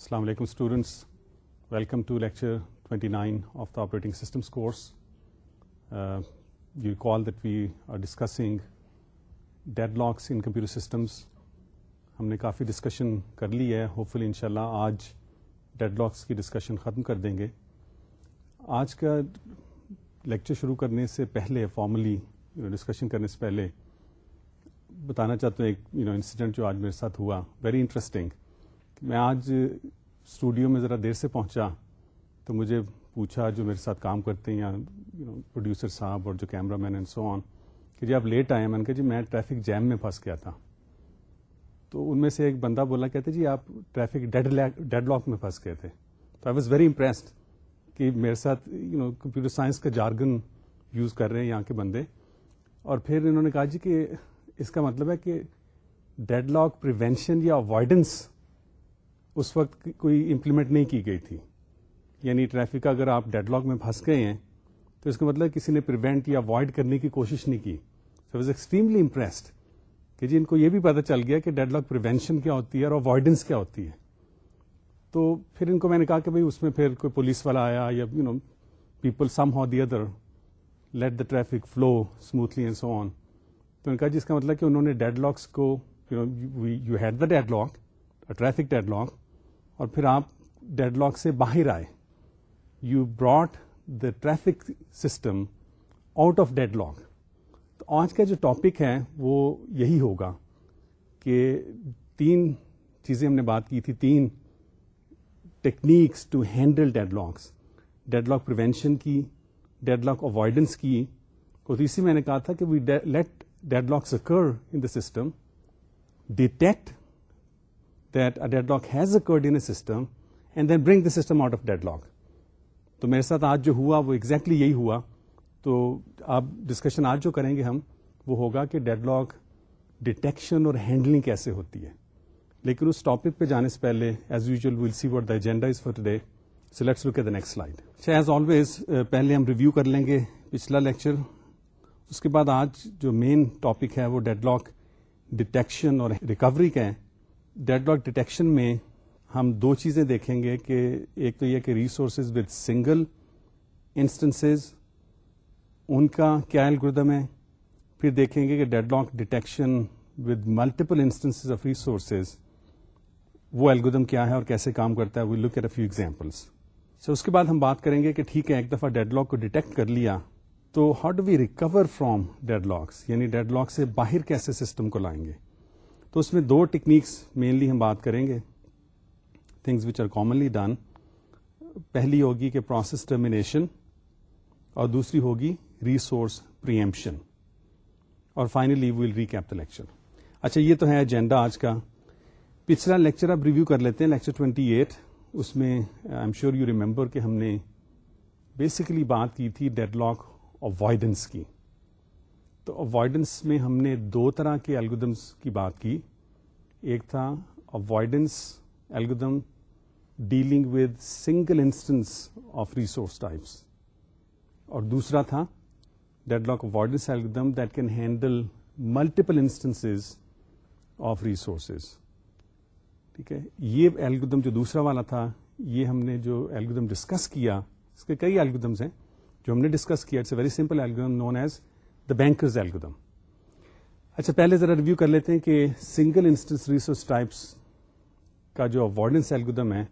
السلام علیکم students welcome to lecture 29 nine of the operating systems course you call that we are discussing deadlocks in computer systems ہم نے کافی discussion کر لی ہے ہوپ فلی ان شاء اللہ آج ڈیڈ لاکس کی ڈسکشن ختم کر دیں گے آج کا لیکچر شروع کرنے سے پہلے فارملی ڈسکشن کرنے سے پہلے بتانا چاہتا ہوں ایک یو نو انسیڈنٹ جو آج میرے ساتھ ہوا ویری انٹرسٹنگ میں آج اسٹوڈیو میں ذرا دیر سے پہنچا تو مجھے پوچھا جو میرے ساتھ کام کرتے ہیں یا پروڈیوسر صاحب اور جو کیمرہ مین اینڈ سو آن کہ جی آپ لیٹ آئے میں نے کہا جی میں ٹریفک جیم میں پھنس گیا تھا۔ تو ان میں سے ایک بندہ بولا کہتے جی آپ ٹریفک ڈیڈ لاک میں پھنس گئے تھے۔ تو آئی واز ویری امپریسڈ کہ میرے ساتھ یو نو کمپیوٹر سائنس کا جارگن یوز کر رہے ہیں یہاں کے بندے۔ اور پھر انہوں نے کہا جی کہ اس کا مطلب ہے کہ ڈیڈ لاک پریونشن یا اوائڈنس اس وقت کوئی امپلیمنٹ نہیں کی گئی تھی۔ یعنی ٹریفک اگر آپ ڈیڈ لاک میں پھنس گئے ہیں، تو اس کا مطلب کسی نے پریونٹ یا اوائڈ کرنے کی کوشش نہیں کی۔ سو واز ایکسٹریملی امپریسڈ کہ جی ان کو یہ بھی پتا چل گیا کہ ڈیڈ لاک پریونشن کیا ہوتی ہے اور اوائڈنس کیا ہوتی ہے۔ تو پھر ان کو میں نے کہا کہ بھائی، اس میں پھر کوئی پولیس والا آیا یا you know people somehow the other let the traffic flow smoothly and so on تو ان کا جس جی، کا مطلب کہ انہوں نے ڈیڈ لاکس کو you had the deadlock traffic deadlock اور پھر آپ ڈیڈ لاک سے باہر آئے۔ You brought the traffic system out of deadlock تو آج کا جو ٹاپک ہے وہ یہی ہوگا کہ تین چیزیں ہم نے بات کی تھی، تین techniques to handle deadlocks deadlock prevention کی ڈیڈ لاک اوائڈنس کی۔ اور تیسری میں نے کہا تھا کہ we let deadlocks occur in the system detect that a deadlock has occurred in a system and then bring the system out of deadlock تو میرے ساتھ آج جو ہوا وہ ایگزیکٹلی exactly یہی ہوا۔ تو آپ ڈسکشن آج جو کریں گے ہم، وہ ہوگا کہ ڈیڈ لاک ڈیٹیکشن اور ہینڈلنگ کیسے ہوتی ہے۔ لیکن اس ٹاپک پہ جانے سے پہلے as usual will see what the agenda is for today so let's look the next slide اچھا ایز آلویز پہلے ہم ریویو کر لیں گے پچھلا لیکچر اس کے بعد آج جو مین ٹاپک ہے وہ ڈیڈ لاک ڈیٹیکشن اور ریکوری کا ہے۔ ڈیڈ لاک ڈیٹیکشن میں ہم دو چیزیں دیکھیں گے کہ ایک تو یہ کہ ریسورسز ود سنگل انسٹنسز ان کا کیا الگردم ہے؟ پھر دیکھیں گے کہ deadlock detection with multiple instance of resources وہ الگودم کیا ہے اور کیسے کام کرتا ہے؟ We look at a few examples so اس کے بعد ہم بات کریں گے کہ ٹھیک ہے، ایک دفعہ ڈیڈ لاک کو ڈیٹیکٹ کر لیا، تو how do we recover from deadlocks? یعنی ڈیڈ لاک سے باہر کیسے سسٹم کو لائیں گے؟ تو اس میں دو ٹیکنیکس مینلی ہم بات کریں گے۔ Things which are commonly done پہلی ہوگی کہ پروسیس ٹرمینیشن اور دوسری ہوگی ریسورس پریمپشن اور finally will recap the lecture اچھا یہ تو ہے ایجنڈا آج کا۔ پچھلا لیکچر آپ ریویو کر لیتے ہیں لیکچر ٹوینٹی ایٹ اس میں I am sure you remember کہ ہم نے بیسیکلی بات کی تھی ڈیڈ لاک اوائڈنس کی۔ تو اوائڈنس میں ہم نے دو طرح کے الگودمس کی بات کی۔ ایک تھا avoidance algorithm dealing with single instance of resource types اور دوسرا تھا deadlock avoidance algorithm that can handle multiple instance of resources ٹھیک ہے، یہ ایلگودم جو دوسرا والا تھا، یہ ہم نے جو ایلگودم ڈسکس کیا، اس کے کئی ایلگودمس ہیں جو ہم نے ڈسکس کیا۔ It's a very simple algorithm known as the banker's algorithm اچھا پہلے ذرا ریویو کر لیتے ہیں کہ سنگل انسٹنس ریسورس ٹائپس کا جو اوارڈنس ایلگودم ہے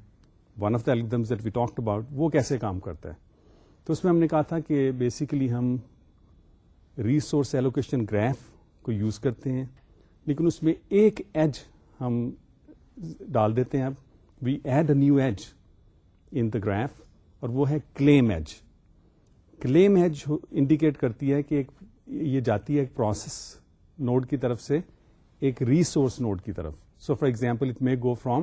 one of the algorithm that we talk about وہ کیسے کام کرتا ہے؟ تو اس میں ہم نے کہا تھا کہ بیسیکلی ہم ریسورس ایلوکیشن گراف کو یوز کرتے ہیں، لیکن اس میں ایک ایج ہم ڈال دیتے ہیں اب۔ We add a new edge in the graph اور وہ ہے claim edge claim edge indicate کرتی ہے کہ ایک یہ جاتی ہے ایک پروسیس نوڈ کی طرف سے، ایک ریسورس نوڈ کی طرف۔ So for example it may go from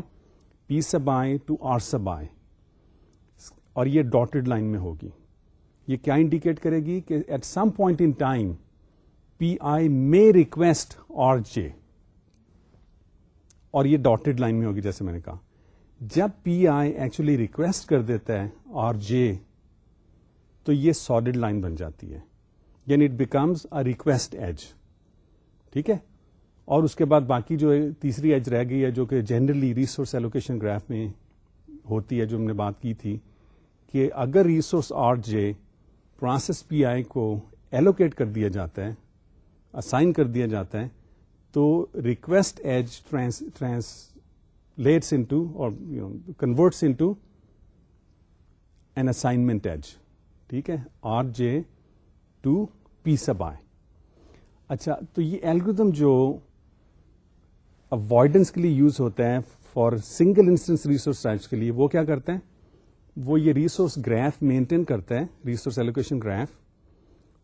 P sub I to R sub I اور یہ ڈاٹڈ لائن میں ہوگی۔ یہ کیا انڈیکیٹ کرے گی کہ at some point in time P I may request R J اور یہ ڈاٹڈ لائن میں ہوگی جیسے میں نے کہا۔ جب پی آئی ایکچولی ریکویسٹ کر دیتا ہے اور جے تو یہ سالڈ لائن بن جاتی ہے۔ یعنی it becomes a request edge ٹھیک ہے؟ اور اس کے بعد باقی جو تیسری ایج رہ گئی ہے جو کہ جنرلی ریسورس ایلوکیشن گراف میں ہوتی ہے جو ہم نے بات کی تھی کہ اگر resource R J process P I کو ایلوکیٹ کر دیا جاتا ہے اسائن کر دیا جاتا ہے، تو request edge translates into اور converts into an assignment edge ٹھیک ہے؟ R J to P sub آئی اچھا تو یہ ایلگردم جو اوائڈنس کے لیے یوز ہوتا ہے for single instance resource types کے لیے، وہ کیا کرتے ہیں؟ وہ یہ ریسورس گراف مینٹین کرتا ہے ریسورس ایلوکیشن گراف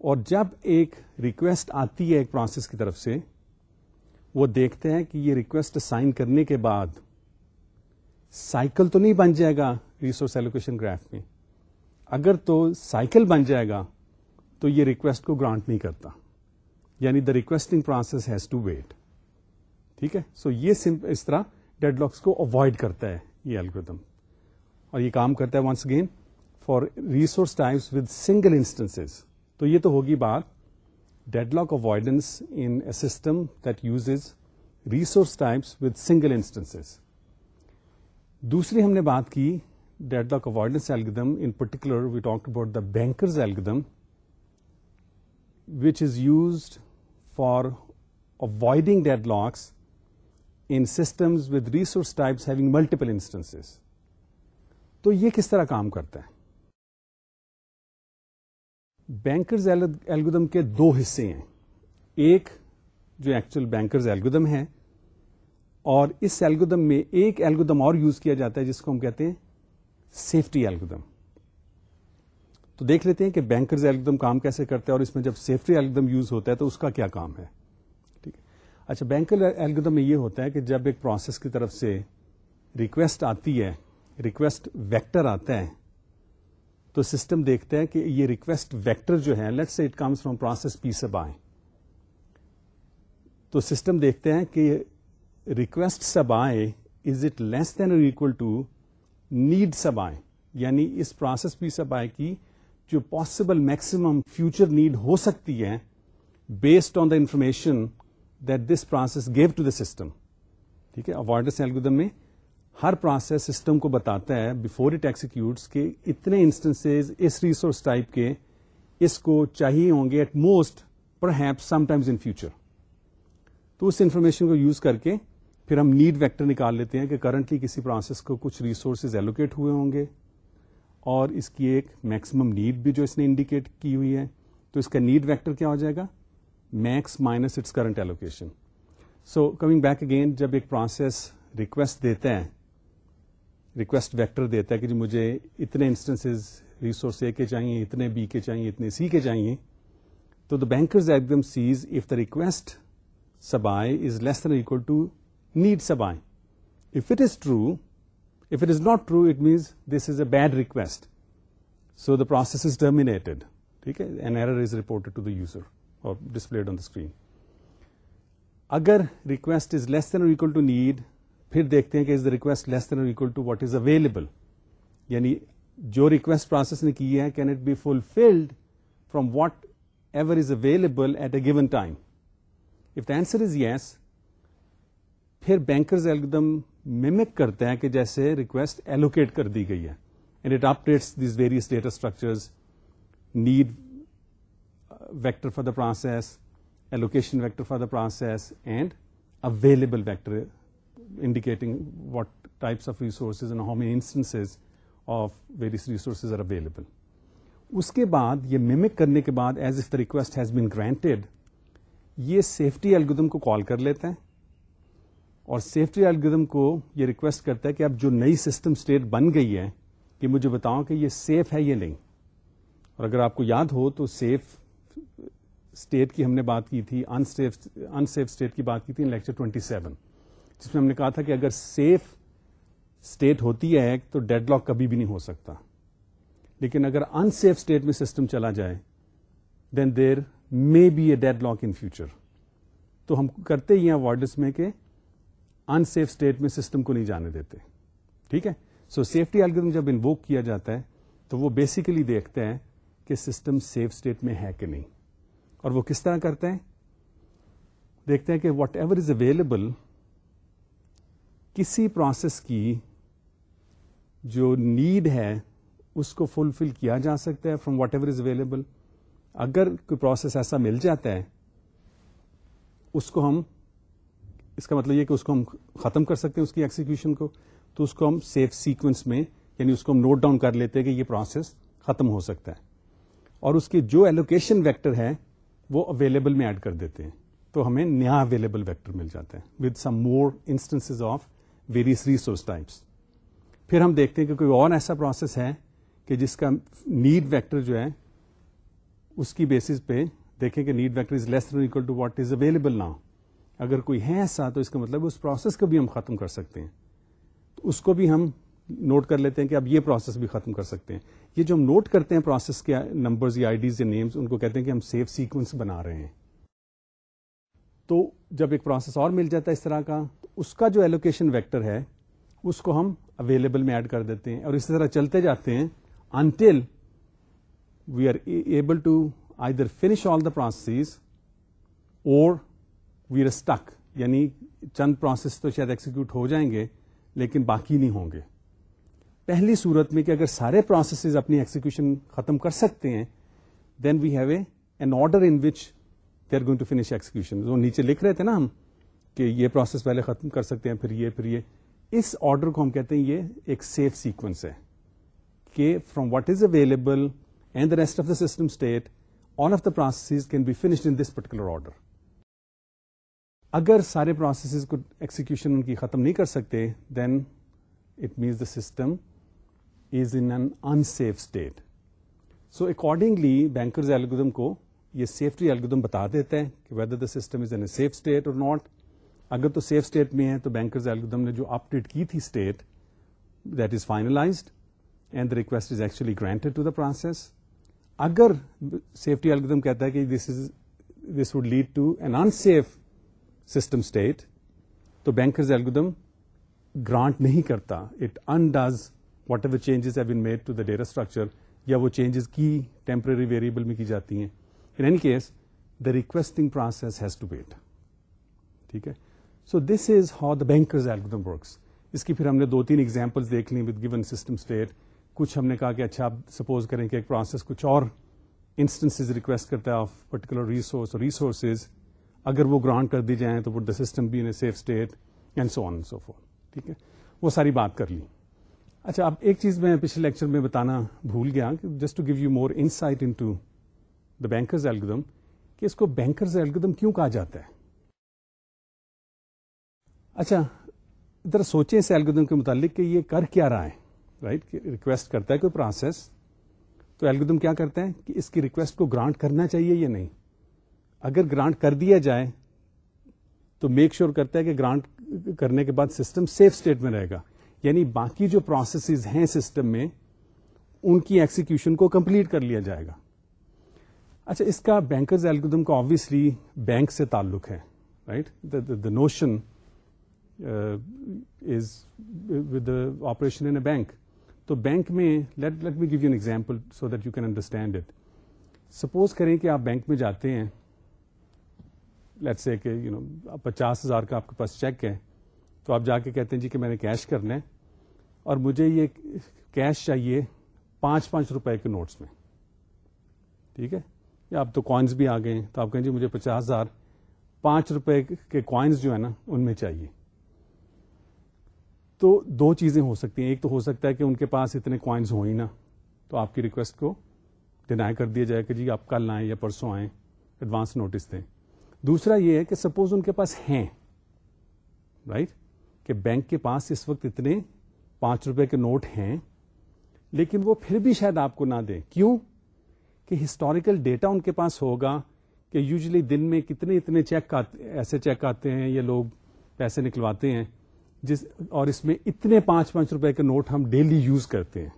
اور جب ایک ریکویسٹ آتی ہے ایک پروسیس کی طرف سے، وہ دیکھتے ہیں کہ یہ ریکویسٹ سائن کرنے کے بعد سائیکل تو نہیں بن جائے گا ریسورس ایلوکیشن گراف میں۔ اگر تو سائیکل بن جائے گا تو یہ ریکویسٹ کو گرانٹ نہیں کرتا۔ یعنی the requesting process has to wait ٹھیک ہے؟ سو یہ اس طرح ڈیڈ لاکس کو اوائڈ کرتا ہے یہ الگریدم اور یہ کام کرتا ہے once again for resource times with single instance تو یہ تو ہوگی بات deadlock avoidance in a system that use resource types with single instance دوسری ہم نے بات کی deadlock avoidance algorithm in particular we talk about the banker's algorithm which is used for avoiding deadlocks in systems with resource types having multiple instance تو یہ کس طرح کام کرتا ہے؟ بینکرز ایلگودم کے دو حصے ہیں۔ ایک جو ایکچوئل بینکرز ایلگودم ہے اور اس ایلگودم میں ایک ایلگودم اور یوز کیا جاتا ہے جس کو ہم کہتے ہیں سیفٹی ایلگودم تو دیکھ لیتے ہیں کہ بینکرز ایلگودم کام کیسے کرتا ہے اور اس میں جب سیفٹی ایلگودم یوز ہوتا ہے تو اس کا کیا کام ہے؟ ٹھیک ہے۔ اچھا بینکر ایلگودم میں یہ ہوتا ہے کہ جب ایک پروسیس کی طرف سے ریکویسٹ آتی ہے ریکویسٹ ویکٹر آتا ہے، تو سسٹم دیکھتا ہے کہ یہ ریکویسٹ ویکٹر جو ہے لیٹ سے it comes from process P sub I تو سسٹم دیکھتے ہیں کہ request sub I is it less than equal to need sub I یعنی اس پروسیس پی سب آئے کی جو پاسبل میکسیمم فیوچر نیڈ ہو سکتی ہے based on the information that this process give to the system ٹھیک ہے؟ اوائڈنس ایلگودم میں ہر پروسیس سسٹم کو بتاتا ہے بفور اٹ ایکسیکیوٹس کہ اتنے انسٹنس اس ریسورس ٹائپ کے اس کو چاہیے ہوں گے at most perhaps sometimes in future تو اس انفارمیشن کو یوز کر کے پھر ہم نیڈ ویکٹر نکال لیتے ہیں کہ کرنٹلی کسی پروسیس کو کچھ ریسورسز ایلوکیٹ ہوئے ہوں گے اور اس کی ایک میکسیمم نیڈ بھی جو اس نے انڈیکیٹ کی ہوئی ہے، تو اس کا نیڈ ویکٹر کیا ہو جائے گا؟ Max minus its current allocation so coming back again جب ایک پروسیس ریکویسٹ دیتا ہے ریکویسٹ ویکٹر دیتا ہے کہ جی مجھے اتنے انسٹنس ریسورس اے کے چاہیے، اتنے بی کے چاہیے، اتنے سی کے چاہیے، تو the banker's algorithm says if the request sub I is less than equal to need sub if it is true if it is not true it means this is a bad request so the process is terminated ٹھیک ہے an error is reported to the user اور displayed on the screen اگر request is less than equal to need پھر دیکھتے ہیں کہ is the request less than equal to what is available یعنی جو ریکویسٹ پروسیس نے کی ہے can it be fulfilled from whatever is available at a given time if the answer is yes پھر بینکرز ایلگدم میمک کرتے ہیں کہ جیسے ریکویسٹ ایلوکیٹ کر دی گئی ہے and it updates these various data structures need vector for the process allocation vector for the process and available vector indicating what types of resources and how many instances of various resources are available. اس کے بعد یہ ممک کرنے کے بعد as if the request has been granted یہ safety algorithm کو کال کر لیتا ہے اور سیفٹی الگودم کو یہ ریکویسٹ کرتا ہے کہ اب جو نئی سسٹم اسٹیٹ بن گئی ہے کہ مجھے بتاؤ کہ یہ سیف ہے یا نہیں۔ اور اگر آپ کو یاد ہو تو سیف اسٹیٹ کی ہم نے بات کی تھی انسیف اسٹیٹ کی بات کی تھی لیکچر ٹوینٹی سیون جس میں ہم نے کہا تھا کہ اگر سیف اسٹیٹ ہوتی ہے تو ڈیڈ لاک کبھی بھی نہیں ہو سکتا۔ لیکن اگر ان سیف اسٹیٹ میں سسٹم چلا جائے then there may be a deadlock in future تو ہم کرتے ہی ہیں وارڈس میں کہ ان سیف اسٹیٹ میں سسٹم کو نہیں جانے دیتے۔ ٹھیک ہے؟ سو سیفٹی الگم جب انووک کیا جاتا ہے، تو وہ بیسیکلی دیکھتے ہیں کہ سسٹم سیف اسٹیٹ میں ہے کہ نہیں۔ اور وہ کس طرح کرتے ہیں؟ دیکھتے ہیں کہ واٹ ایور از اویلیبل کسی پروسیس کی جو نیڈ ہے، اس کو فلفل کیا جا سکتا ہے from whatever is available اگر کوئی پروسیس ایسا مل جاتا ہے، اس کو ہم اس کا مطلب یہ کہ اس کو ہم ختم کر سکتے ہیں اس کی ایکسیکیوشن کو، تو اس کو ہم سیف سیکوینس میں یعنی اس کو ہم نوٹ ڈاؤن کر لیتے ہیں کہ یہ پروسیس ختم ہو سکتا ہے۔ اور اس کی جو ایلوکیشن ویکٹر ہے وہ اویلیبل میں ایڈ کر دیتے ہیں۔ تو ہمیں نیا اویلیبل ویکٹر مل جاتا ہے with some more instance of various resource types پھر ہم دیکھتے ہیں کہ کوئی اور ایسا پروسیس ہے کہ جس کا نیڈ ویکٹر جو ہے، اس کی بیسس پہ دیکھیں کہ need vector is less equal to what is available now اگر کوئی ہے ایسا تو اس کا مطلب اس پروسیس کو بھی ہم ختم کر سکتے ہیں۔ تو اس کو بھی ہم نوٹ کر لیتے ہیں کہ اب یہ پروسیس بھی ختم کر سکتے ہیں۔ یہ جو ہم نوٹ کرتے ہیں پروسیس کے نمبرز یا آئی ڈیز یا نیمز ان کو کہتے ہیں کہ ہم سیف سیکوینس بنا رہے ہیں۔ تو جب ایک پروسیس اور مل جاتا ہے اس طرح کا، تو اس کا جو ایلوکیشن ویکٹر ہے، اس کو ہم اویلیبل میں ایڈ کر دیتے ہیں۔ اور اسی طرح چلتے جاتے ہیں until we are able to either finish all the process اور وی آر اسٹک یعنی چند پروسیس تو شاید ایکسیکیوٹ ہو جائیں گے، لیکن باقی نہیں ہوں گے. پہلی صورت میں کہ اگر سارے پروسیسز اپنی ایکسیکیوشن ختم کر سکتے ہیں then we have a an order in which they are going to finish execution وہ نیچے لکھ رہے تھے نا ہم کہ یہ پروسیس پہلے ختم کر سکتے ہیں، پھر یہ پھر یہ. اس آرڈر کو ہم کہتے ہیں یہ ایک سیف سیکوینس ہے کہ from what is available and the rest of the system state all of the process can be finished in this particular order اگر سارے پروسیسز کو ایکسیکیوشن ان کی ختم نہیں کر سکتے then it means the system is in an unsafe state so accordingly banker's algorithm کو یہ سیفٹی ایلگودم بتا دیتا ہے کہ whether the system is in a safe state اور ناٹ اگر تو سیف اسٹیٹ میں ہے تو بینکرز ایلگودم نے جو اپ ڈیٹ کی تھی state that is finalized and the request is actually granted to the process اگر سیفٹی ایلگودم کہتا ہے کہ this is this would lead to an unsafe system state تو بینکرز ایلگودم گرانٹ نہیں کرتا۔ It undoes whatever changes have been made to the data structure یا وہ changes کی ٹیمپرری ویریبل میں کی جاتی ہیں۔ In any case the requesting process has to wait ٹھیک ہے؟ So this is how the banker's algorithm works اس کی پھر ہم نے دو تین ایگزامپل دیکھ لی ود گیون سسٹم اسٹیٹ کچھ ہم نے کہا کہ اچھا آپ سپوز کریں کہ ایک پروسیس کچھ اور انسٹنس ریکویسٹ کرتا ہے آف پرٹیکولر ریسورس اور ریسورسز اگر وہ گرانٹ کر دی جائیں تو the system be in safe state and so on so forth ٹھیک ہے؟ وہ ساری بات کر لی۔ اچھا اب ایک چیز میں پچھلے لیکچر میں بتانا بھول گیا just to give you more insight into the banker's algorithm کہ اس کو بینکرز ایلگدم کیوں کہا جاتا ہے؟ اچھا ادھر سوچیں اس ایلگدم کے متعلق کہ یہ کر کیا رہا ہے رائٹ ریکویسٹ کرتا ہے کوئی پروسیس تو ایلگدم کیا کرتا ہے؟ کہ اس کی ریکویسٹ کو گرانٹ کرنا چاہیے یا نہیں؟ اگر گرانٹ کر دیا جائے، تو میک شیور کرتا ہے کہ گرانٹ کرنے کے بعد سسٹم سیف اسٹیٹ میں رہے گا۔ یعنی باقی جو پروسیسز ہیں سسٹم میں، ان کی ایکسیکیوشن کو کمپلیٹ کر لیا جائے گا۔ اچھا اس کا بینکرز ایلگودم کا آبویسلی بینک سے تعلق ہے right the notion is with operation in a bank تو بینک میں let let me give you an example so that you can understand it suppose کریں کہ آپ بینک میں جاتے ہیں۔ لیٹ سے کہ یو نو پچاس ہزار کا آپ کے پاس چیک ہے تو آپ جا کے کہتے ہیں جی کہ میں نے کیش کرنا ہے، اور مجھے یہ کیش چاہیے پانچ پانچ روپے کے نوٹس میں۔ ٹھیک ہے؟ یا اب تو کوائنس بھی آ گئے ہیں، تو آپ کہیں جی مجھے پچاس ہزار پانچ روپے کے کوائنس جو ہے نا، ان میں چاہیے۔ تو دو چیزیں ہو سکتی ہیں۔ ایک تو ہو سکتا ہے کہ ان کے پاس اتنے کوائنس ہو ہی نا، تو آپ کی ریکویسٹ کو ڈینائی کر دیا جائے کہ جی آپ کل آئیں یا پرسوں آئیں ایڈوانس نوٹس دیں۔ دوسرا یہ ہے کہ سپوز ان کے پاس ہیں رائٹ کہ بینک کے پاس اس وقت اتنے پانچ روپے کے نوٹ ہیں، لیکن وہ پھر بھی شاید آپ کو نہ دیں۔ کیوں؟ کہ ہسٹوریکل ڈیٹا ان کے پاس ہوگا کہ یوزلی دن میں کتنے اتنے چیک ایسے چیک آتے ہیں یہ لوگ پیسے نکلواتے ہیں، جس، اور اس میں اتنے پانچ پانچ روپے کے نوٹ ہم ڈیلی یوز کرتے ہیں۔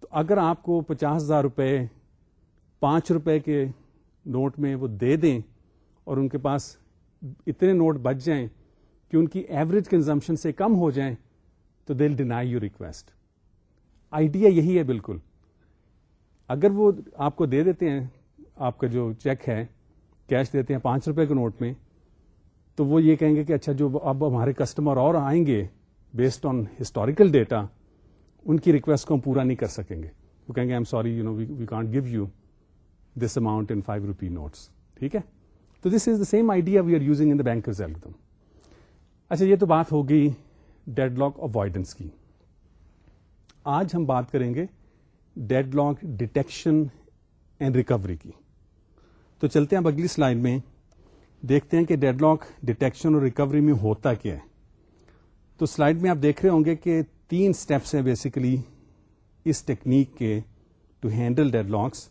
تو اگر آپ کو پچاس ہزار روپے، پانچ روپے کے نوٹ میں وہ دے دیں اور ان کے پاس اتنے نوٹ بچ جائیں کہ ان کی ایوریج کنزمپشن سے کم ہو جائیں، تو دل ڈینائی یور ریکویسٹ آئیڈیا یہی ہے بالکل۔ اگر وہ آپ کو دے دیتے ہیں، آپ کا جو چیک ہے کیش دیتے ہیں پانچ روپے کے نوٹ میں، تو وہ یہ کہیں گے کہ اچھا جو اب ہمارے کسٹمر اور آئیں گے بیسڈ آن ہسٹوریکل ڈیٹا ان کی ریکویسٹ کو ہم پورا نہیں کر سکیں گے۔ وہ کہیں گے I'm sorry you know we can't give you this amount in five rupee notes ٹھیک ہے؟ تو this is the same idea we are using in the banker's algorithm اچھا یہ تو بات ہو گئی ڈیڈ لاک اوائڈنس کی۔ آج ہم بات کریں گے dead lock detection and recovery کی۔ تو چلتے ہیں اب اگلی سلائڈ میں۔ دیکھتے ہیں کہ ڈیڈ لاک ڈیٹیکشن اور ریکوری میں ہوتا کیا ہے۔ تو سلائڈ میں آپ دیکھ رہے ہوں گے کہ تین اسٹیپس ہیں بیسیکلی اس ٹیکنیک کے ٹو ہینڈل ڈیڈ لاکس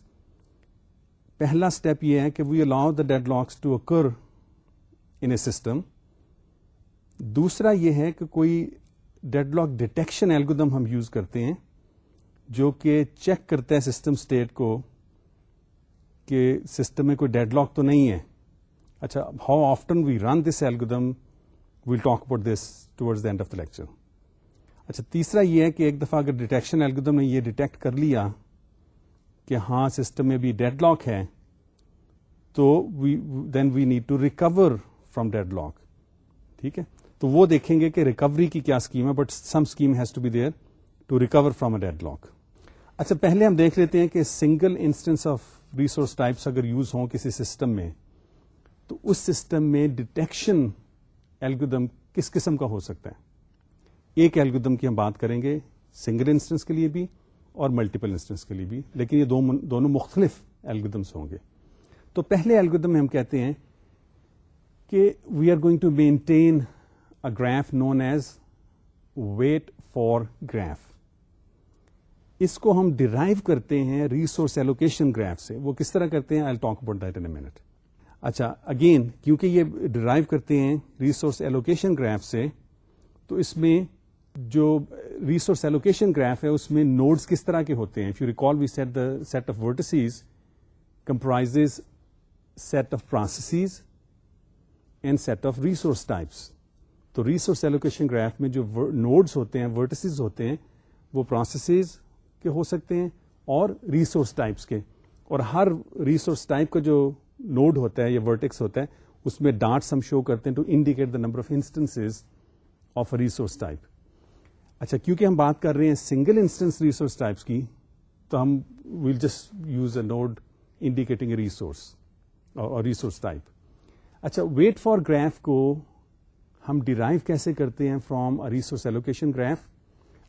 پہلا اسٹیپ یہ ہے کہ we allow the dead locks to occur in a system دوسرا یہ ہے کہ کوئی ڈیڈ لاک ڈیٹیکشن ایلگودم ہم یوز کرتے ہیں جو کہ چیک کرتا ہے سسٹم اسٹیٹ کو کہ سسٹم میں کوئی ڈیڈ لاک تو نہیں ہے. اچھا how often we run this algorithm we'll talk about this towards the end of the lecture اچھا تیسرا یہ ہے کہ ایک دفعہ اگر ڈیٹیکشن ایلگودم نے یہ ڈیٹیکٹ کر لیا کہ ہاں سسٹم میں بھی ڈیڈ لاک ہے تو then we need to recover from deadlock. ٹھیک ہے؟ تو وہ دیکھیں گے کہ ریکوری کی کیا اسکیم ہے but some scheme has to be there to recover from a dead lock. اچھا پہلے ہم دیکھ لیتے ہیں کہ single instance of resource types اگر یوز ہوں کسی سسٹم میں، تو اس سسٹم میں ڈیٹیکشن ایلگودم کس قسم کا ہو سکتا ہے؟ ایک ایلگودم کی ہم بات کریں گے سنگل انسٹنس کے لیے بھی اور ملٹیپل انسٹنس کے لیے بھی، لیکن یہ دونوں مختلف ایلگودمس ہوں گے۔ تو پہلے ایلگودم میں ہم کہتے ہیں کہ we are going to maintain a graph known as wait for graph اس کو ہم ڈرائیو کرتے ہیں ریسورس ایلوکیشن گراف سے۔ وہ کس طرح کرتے ہیں؟ I talk about that in minute اچھا اگین کیونکہ یہ ڈرائیو کرتے ہیں ریسورس ایلوکیشن گراف سے، تو اس میں جو ریسورس ایلوکیشن گراف ہے، اس میں نوڈس کس طرح کے ہوتے ہیں؟ If you recall we set the set of vertices comprise set of processes and set of resource types تو ریسورس ایلوکیشن گراف میں جو نوڈس ہوتے ہیں ورٹسیز ہوتے ہیں، وہ پروسیسز کے ہو سکتے ہیں اور ریسورس ٹائپس کے۔ اور ہر ریسورس ٹائپ کا جو نوڈ ہوتا ہے یا ورٹکس ہوتا ہے، اس میں ڈانٹس ہم شو کرتے ہیں to indicate the number of instance of resource type اچھا کیونکہ ہم بات کر رہے ہیں سنگل انسٹنس ریسورس ٹائپس کی، تو ہم we'll just use a node indicating a resource اور ریسورس ٹائپ اچھا ویٹ فار گراف کو ہم ڈیرائیو کیسے کرتے ہیں فرام ریسورس ایلوکیشن گراف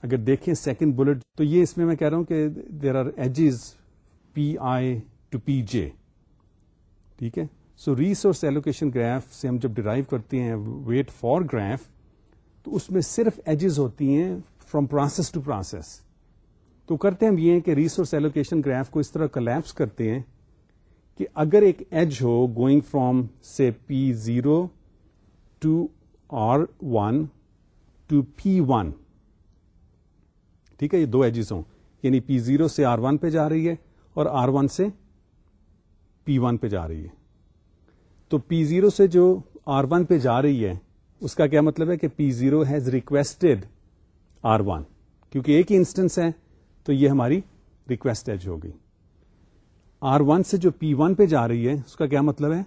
اگر دیکھیں سیکنڈ بلٹ تو یہ اس میں میں کہہ رہا ہوں کہ there are edges P I to P J ٹھیک ہے؟ سو ریسورس ایلوکیشن گراف سے ہم جب ڈرائیو کرتے ہیں ویٹ فار گراف تو اس میں صرف ایجز ہوتی ہیں فرام پروسیس ٹو پروسیس تو کرتے ہم یہ کہ ریسورس ایلوکیشن گراف کو اس طرح کلیپس کرتے ہیں کہ اگر ایک ایج ہو گوئنگ فرام سے P zero to R one to P one ٹھیک ہے، یہ دو ایجز ہوں۔ یعنی پی زیرو سے آر ون پہ جا رہی ہے اور آر ون سے پی ون پہ جا رہی ہے۔ تو پی زیرو سے جو آر ون پہ جا رہی ہے اس کا کیا مطلب ہے کہ P zero has requested R one کیونکہ ایک ہی انسٹنس ہے، تو یہ ہماری ریکویسٹ ایج ہوگی آر ون سے جو پی ون پہ جا رہی ہے، اس کا کیا مطلب ہے؟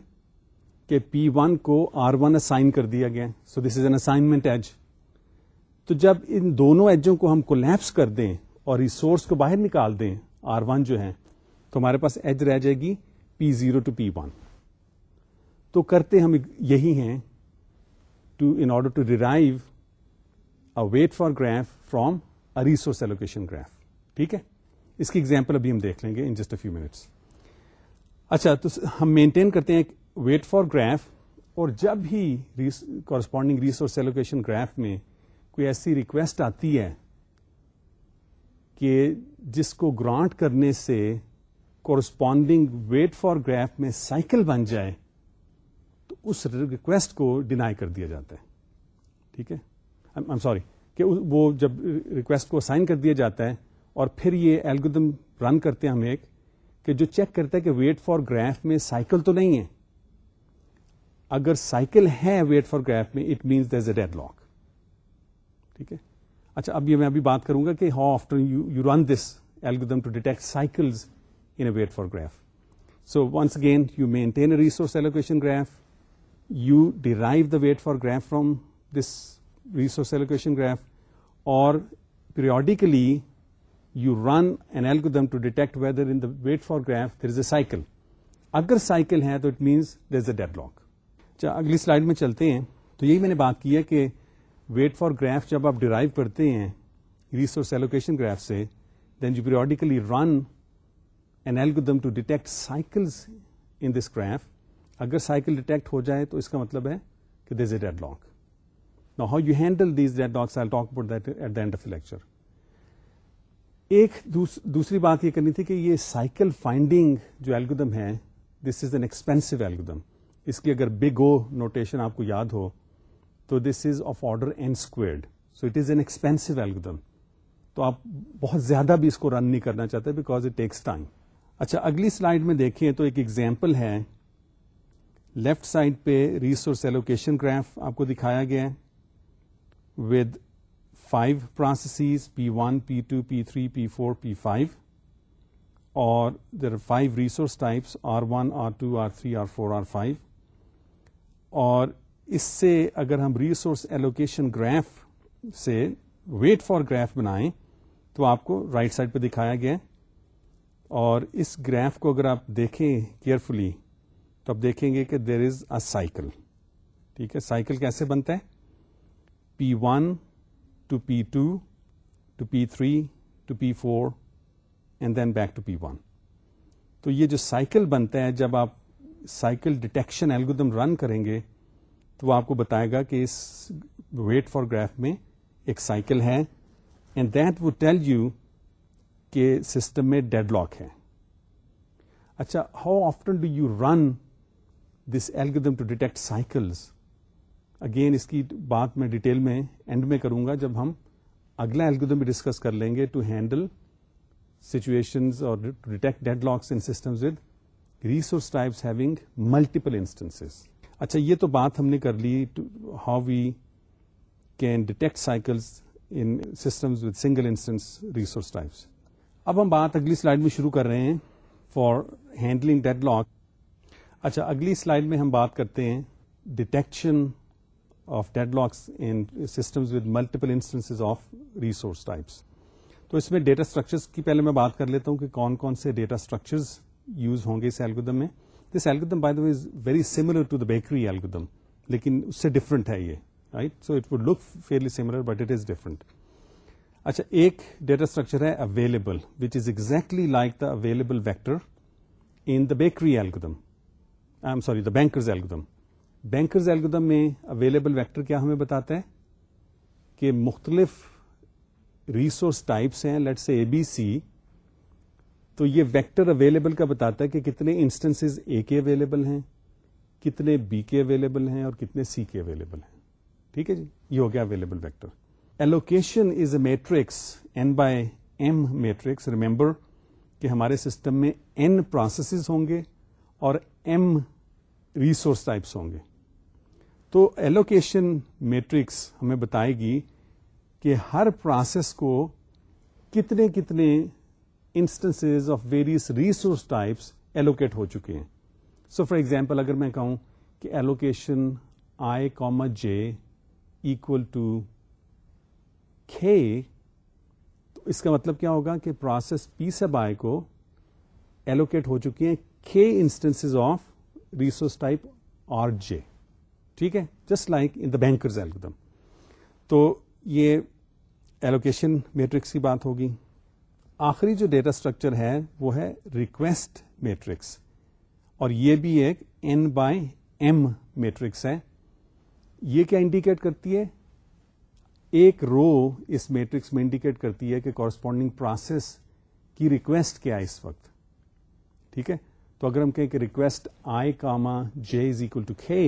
کہ پی ون کو آر ون اسائن کر دیا گیا۔ So this is an assignment edge تو جب ان دونوں ایجوں کو ہم کولیپس کر دیں اور ریسورس کو باہر نکال دیں آر ون جو ہے تو ہمارے پاس ایج رہ جائے گی P zero to P one تو کرتے ہم یہی ہیں to in order to derive a wait for graph from a resource allocation graph ٹھیک ہے؟ اس کی ایگزامپل ابھی ہم دیکھ لیں گے in just a few minutes اچھا تو ہم مینٹین کرتے ہیں ویٹ فار گراف اور جب ہی کورسپونڈنگ ریسورس ایلوکیشن گراف میں کوئی ایسی ریکویسٹ آتی ہے کہ جس کو گرانٹ کرنے سے کورسپونڈنگ ویٹ فار گراف میں سائیکل بن جائے اس ریکویسٹ کو ڈینائی کر دیا جاتا ہے۔ ٹھیک ہے؟ سوری کہ وہ جب ریکویسٹ کو سائن کر دیا جاتا ہے اور پھر یہ ایلگودم رن کرتے ہیں ہم ایک، کہ جو چیک کرتا ہے کہ ویٹ فار گراف میں سائیکل تو نہیں ہے۔ اگر سائیکل ہے ویٹ فار گراف میں it means there's a deadlock ٹھیک ہے؟ اچھا اب یہ میں ابھی بات کروں گا کہ how after you run this algorithm to detect cycles in a wait for graph so once again you maintain a resource allocation graph you derive the wait for graph from this resource allocation graph اور periodically you run an algorithm to detect whether in the wait for graph there is a cycle. اگر cycle ہے تو it means there is a deadlock اچھا اگلی slide میں چلتے ہیں تو یہی میں نے بات کی ہے کہ ویٹ فار گراف جب آپ ڈرائیو کرتے ہیں ریسورس ایلوکیشن گراف سے then you periodically run an algorithm to detect cycles in this graph اگر سائیکل ڈیٹیکٹ ہو جائے تو اس کا مطلب ہے کہ there is a dead lock نا how you handle these deadlocks I talk about that at the end of lecture ایک دوسری بات یہ کرنی تھی کہ یہ سائیکل فائنڈنگ جو ایلگودم ہے this is an expensive algorithm اس کی اگر بگ او نوٹیشن آپ کو یاد ہو، تو this is of order N squared so it is an expensive algorithm تو آپ بہت زیادہ بھی اس کو رن نہیں کرنا چاہتے بیکاز اٹ ٹیکس ٹائم اچھا اگلی سلائڈ میں دیکھیں تو ایک ایگزامپل ہے لیفٹ سائڈ پہ ریسورس ایلوکیشن گراف آپ کو دکھایا گیا with five processes P one P two P three P four P five اور there are five resource types R one R two R three R four R five اور اس سے اگر ہم ریسورس ایلوکیشن گراف سے wait for graph بنائیں تو آپ کو رائٹ سائڈ پہ دکھایا گیا اور اس گراف کو اگر آپ دیکھیں کیئرفلی تو آپ دیکھیں گے کہ دیر از اے سائیکل ٹھیک ہے؟ سائیکل کیسے بنتا ہے P one to P two to P three to P four and then back to P one تو یہ جو سائیکل بنتا ہے، جب آپ سائیکل ڈیٹیکشن ایلگودم رن کریں گے، تو وہ آپ کو بتائے گا کہ اس ویٹ فار گراف میں ایک سائیکل ہے and that would tell you کہ سسٹم میں ڈیڈ لاک ہے۔ اچھا how often do you run this algorithm to detect cycles again اس کی بات میں ڈیٹیل میں اینڈ میں کروں گا جب ہم اگلا ایلگودم بھی ڈسکس کر لیں گے to handle situations or to detect deadlocks in systems with resource types having multiple instances. اچھا یہ تو بات ہم نے کر لی how we can detect cycles in systems with single instance resource types اب ہم بات اگلی سلائڈ میں شروع کر رہے ہیں فار ہینڈلنگ ڈیڈ لاک اچھا اگلی سلائڈ میں ہم بات کرتے ہیں detection of deadlocks in systems with multiple instance of resource types تو اس میں ڈیٹا اسٹرکچرس کی پہلے میں بات کر لیتا ہوں کہ کون کون سے ڈیٹا اسٹرکچرز یوز ہوں گے اس ایلگودم میں. This algorithm by the way is very similar to the bakery algorithm لیکن اس سے ڈفرنٹ ہے یہ right so it would look fairly similar but it is different اچھا ایک ڈیٹا اسٹرکچر ہے available which is exactly like the available vector in the bakery algorithm I am sorry the banker's algorithm banker's algorithm میں available vector کیا ہمیں بتاتا ہے؟ کہ مختلف ریسورس ٹائپس ہیں لیٹ سے اے بی سی تو یہ ویکٹر اویلیبل کا بتاتا ہے کہ کتنے انسٹنس اے کے اویلیبل ہیں، کتنے بی کے اویلیبل ہیں اور کتنے سی کے اویلیبل ہیں۔ ٹھیک ہے جی؟ یہ ہو گیا available vector allocation is a matrix N by M matrix remember کہ ہمارے سسٹم میں این پروسیسز ہوں گے اور ایم ریسورس ٹائپس ہوں گے۔ تو ایلوکیشن میٹرکس ہمیں بتائے گی کہ ہر پروسیس کو کتنے کتنے instance of various resource types allocate ہو چکے ہیں۔ سو فار ایگزامپل اگر میں کہوں کہ allocation I comma J equal to K تو اس کا مطلب کیا ہوگا کہ پروسیس پی سب آئی کو ایلوکیٹ ہو چکی ہیں۔ K instance of resource type R J. ٹھیک ہے؟ Just like in the banker's algorithm تو یہ ایلوکیشن میٹرکس کی بات ہوگی۔ آخری جو ڈیٹا اسٹرکچر ہے وہ ہے ریکویسٹ میٹرکس اور یہ بھی ایک این بائی ایم میٹرکس ہے۔ یہ کیا انڈیکیٹ کرتی ہے؟ ایک رو اس میٹرکس میں انڈیکیٹ کرتی ہے کہ کورسپونڈنگ پروسیس کی ریکویسٹ کیا ہے اس وقت۔ ٹھیک ہے؟ تو اگر ہم کہیں کہ request I comma J is equal to K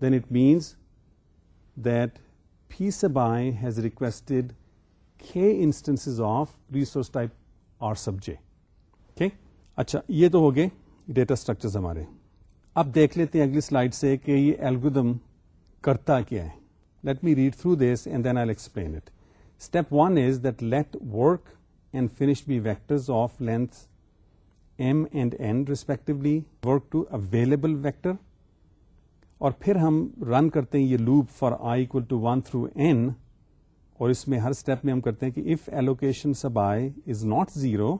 then it means that P sub I has requested instance of resource type R subject ٹھیک اچھا یہ تو ہو گئے ڈیٹا اسٹرکچر ہمارے اب دیکھ لیتے ہیں اگلی سلائڈ سے کہ یہ ایلگودم کرتا کیا ہے let me read through this and then I explain it step one is that let work and finish be vector of length M and N respectively work to available vector اور پھر ہم run کرتے ہیں یہ loop for I equal to one through N اور اس میں ہر step میں ہم کرتے ہیں کہ if allocation sub I is not zero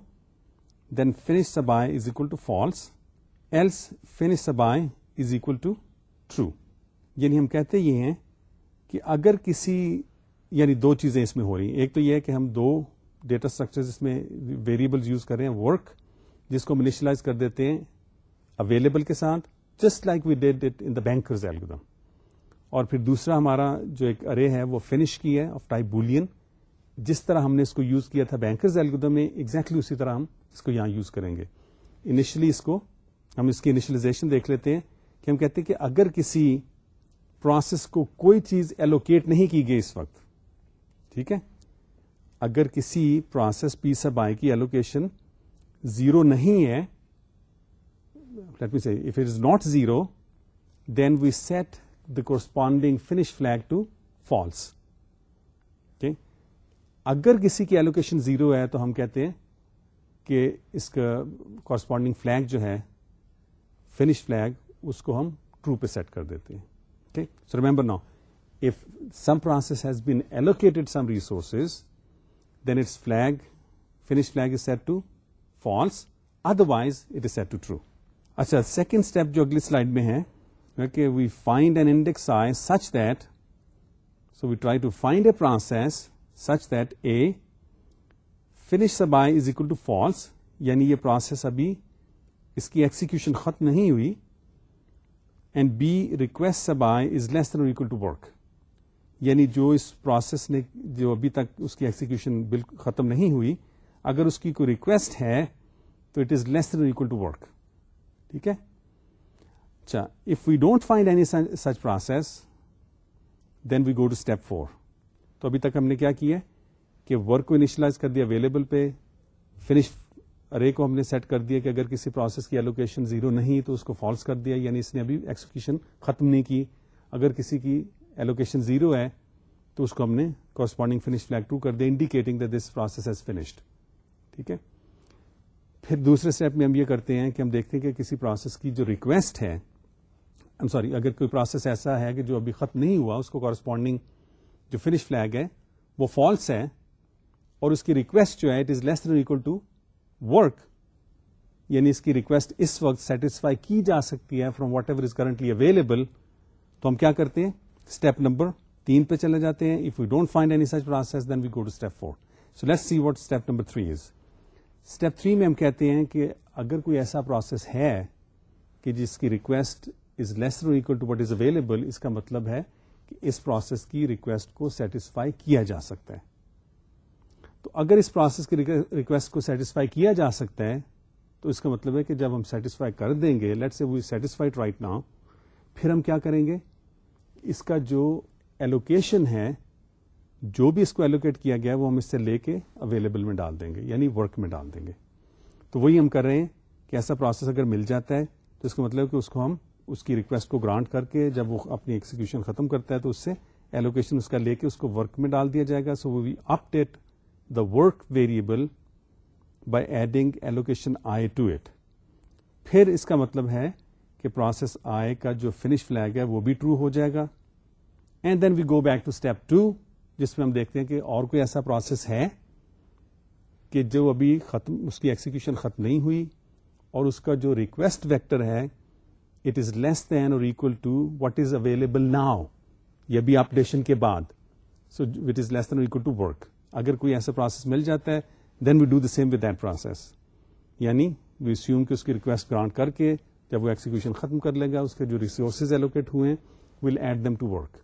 then finish sub I is equal to false else finish sub I is equal to true یعنی ہم کہتے یہ ہیں کہ اگر کسی یعنی دو چیزیں اس میں ہو رہی ہیں۔ ایک تو یہ ہے کہ ہم دو ڈیٹا اسٹرکچر اس میں ویریبل یوز کر رہے ہیں ورک جس کو ہم انیشلائز کر دیتے ہیں اویلیبل کے ساتھ just like we did it in the banker's algorithm اور پھر دوسرا ہمارا جو ایک ارے ہے، وہ فنش کی ہے آف ٹائپ بولین جس طرح ہم نے اس کو یوز کیا تھا بینکرز ایلگم میں ایگزیکٹلی اسی طرح ہم اس کو یہاں یوز کریں گے. انیشلی اس کو ہم اس کی انیشلائزیشن دیکھ لیتے ہیں کہ ہم کہتے ہیں کہ اگر کسی پروسیس کو کوئی چیز ایلوکیٹ نہیں کی گئی اس وقت، ٹھیک ہے؟ اگر کسی پروسیس پی سب آئی کی ایلوکیشن زیرو نہیں ہے let me see if it is not zero then we set the corresponding finish flag to false اگر کسی کی ایلوکیشن زیرو ہے تو ہم کہتے ہیں کہ اس کا کورسپونڈنگ فلگ جو ہے فنش فلگ اس کو ہم ٹرو پہ سیٹ کر دیتے ہیں. ٹھیک so remember now if some process has been allocated some resources then its flag finish flag is set to false otherwise it is set to true اچھا سیکنڈ اسٹیپ جو اگلی سلائڈ میں ہے کہ we find an index i such that so we try to find a process such that a finish sub i is equal to false یعنی یہ process ابھی اس کی ایکسیکیوشن ختم نہیں ہوئی and B request sub i is less than equal to work یعنی جو اس process نے، جو ابھی تک اس کی ایکسیکیوشن بالکل ختم نہیں ہوئی اگر اس کی کوئی ریکویسٹ ہے تو it is less than equal to work ٹھیک ہے؟ اچھا if we don't find any such process then we go to step four تو ابھی تک ہم نے کیا کیا کہ ورک کو انیشلائز کر دیا اویلیبل پہ فنش ارے کو ہم نے سیٹ کر دیا کہ اگر کسی پروسیس کی ایلوکیشن زیرو نہیں تو اس کو فالس کر دیا یعنی اس نے ابھی ایکسیکیوشن ختم نہیں کی۔ اگر کسی کی ایلوکیشن زیرو ہے تو اس کو ہم نے کورسپونڈنگ فنش فلیک ٹو کر دیا indicating this process has finished ٹھیک ہے؟ پھر دوسرے اسٹیپ میں ہم یہ کرتے ہیں کہ ہم دیکھتے ہیں کہ کسی پروسیس کی جو ریکویسٹ ہے سوری اگر کوئی پروسیس ایسا ہے کہ جو ابھی ختم نہیں ہوا، اس کو کورسپونڈنگ جو فنش فلیگ ہے، وہ فالس ہے، اور اس کی ریکویسٹ جو ہے it is less than equal to work یعنی اس کی ریکویسٹ اس وقت سیٹسفائی کی جا سکتی ہے from whatever is currently available تو ہم کیا کرتے ہیں؟ اسٹیپ نمبر تین پہ چلے جاتے ہیں۔ If you don't find any such process then we go to step four so let see what step number three is step three میں ہم کہتے ہیں کہ اگر کوئی ایسا پروسیس ہے کہ جس کی request is less equal to what is available اس کا مطلب ہے کہ اس پروسیس کی ریکویسٹ کو سیٹسفائی کیا جا سکتا ہے۔ تو اگر اس پروسیس کی ریکویسٹ کو سیٹسفائی کیا جا سکتا ہے، تو اس کا مطلب ہے کہ جب ہم سیٹسفائی کر دیں گے لیٹ سے وی سیٹسفائڈ رائٹ ناؤ پھر ہم کیا کریں گے؟ اس کا جو ایلوکیشن ہے جو بھی اس کو ایلوکیٹ کیا گیا وہ ہم اس سے لے کے اویلیبل میں ڈال دیں گے یعنی ورک میں ڈال دیں گے۔ تو وہی ہم کر رہے ہیں کہ ایسا پروسیس اگر مل جاتا ہے، تو اس کا مطلب کہ اس کو ہم اس کی ریکویسٹ کو گرانٹ کر کے جب وہ اپنی ایکسیکیوشن ختم کرتا ہے، تو اس سے ایلوکیشن اس کا لے کے اس کو ورک میں ڈال دیا جائے گا۔ So we update the work variable by adding allocation i to it پھر اس کا مطلب ہے کہ پروسیس آئے کا جو فنش فلگ ہے، وہ بھی ٹرو ہو جائے گا۔ And then we go back to step two جس میں ہم دیکھتے ہیں کہ اور کوئی ایسا پروسیس ہے کہ جو ابھی ختم، اس کی ایکسیکیوشن ختم نہیں ہوئی اور اس کا جو ریکویسٹ ویکٹر ہے اٹ از لیس دین اور equal to what is available now یہ بھی اپڈیشن کے بعد. So what is less than اور اکول ٹو ورک اگر کوئی ایسا پروسیس مل جاتا ہے then we do the same with that process یعنی وی سیوم کہ اس کی ریکویسٹ گرانٹ کر کے جب وہ ایکسیکیوشن ختم کر لے گا، اس کے جو ریسورسز ایلوکیٹ ہوئے will add them to work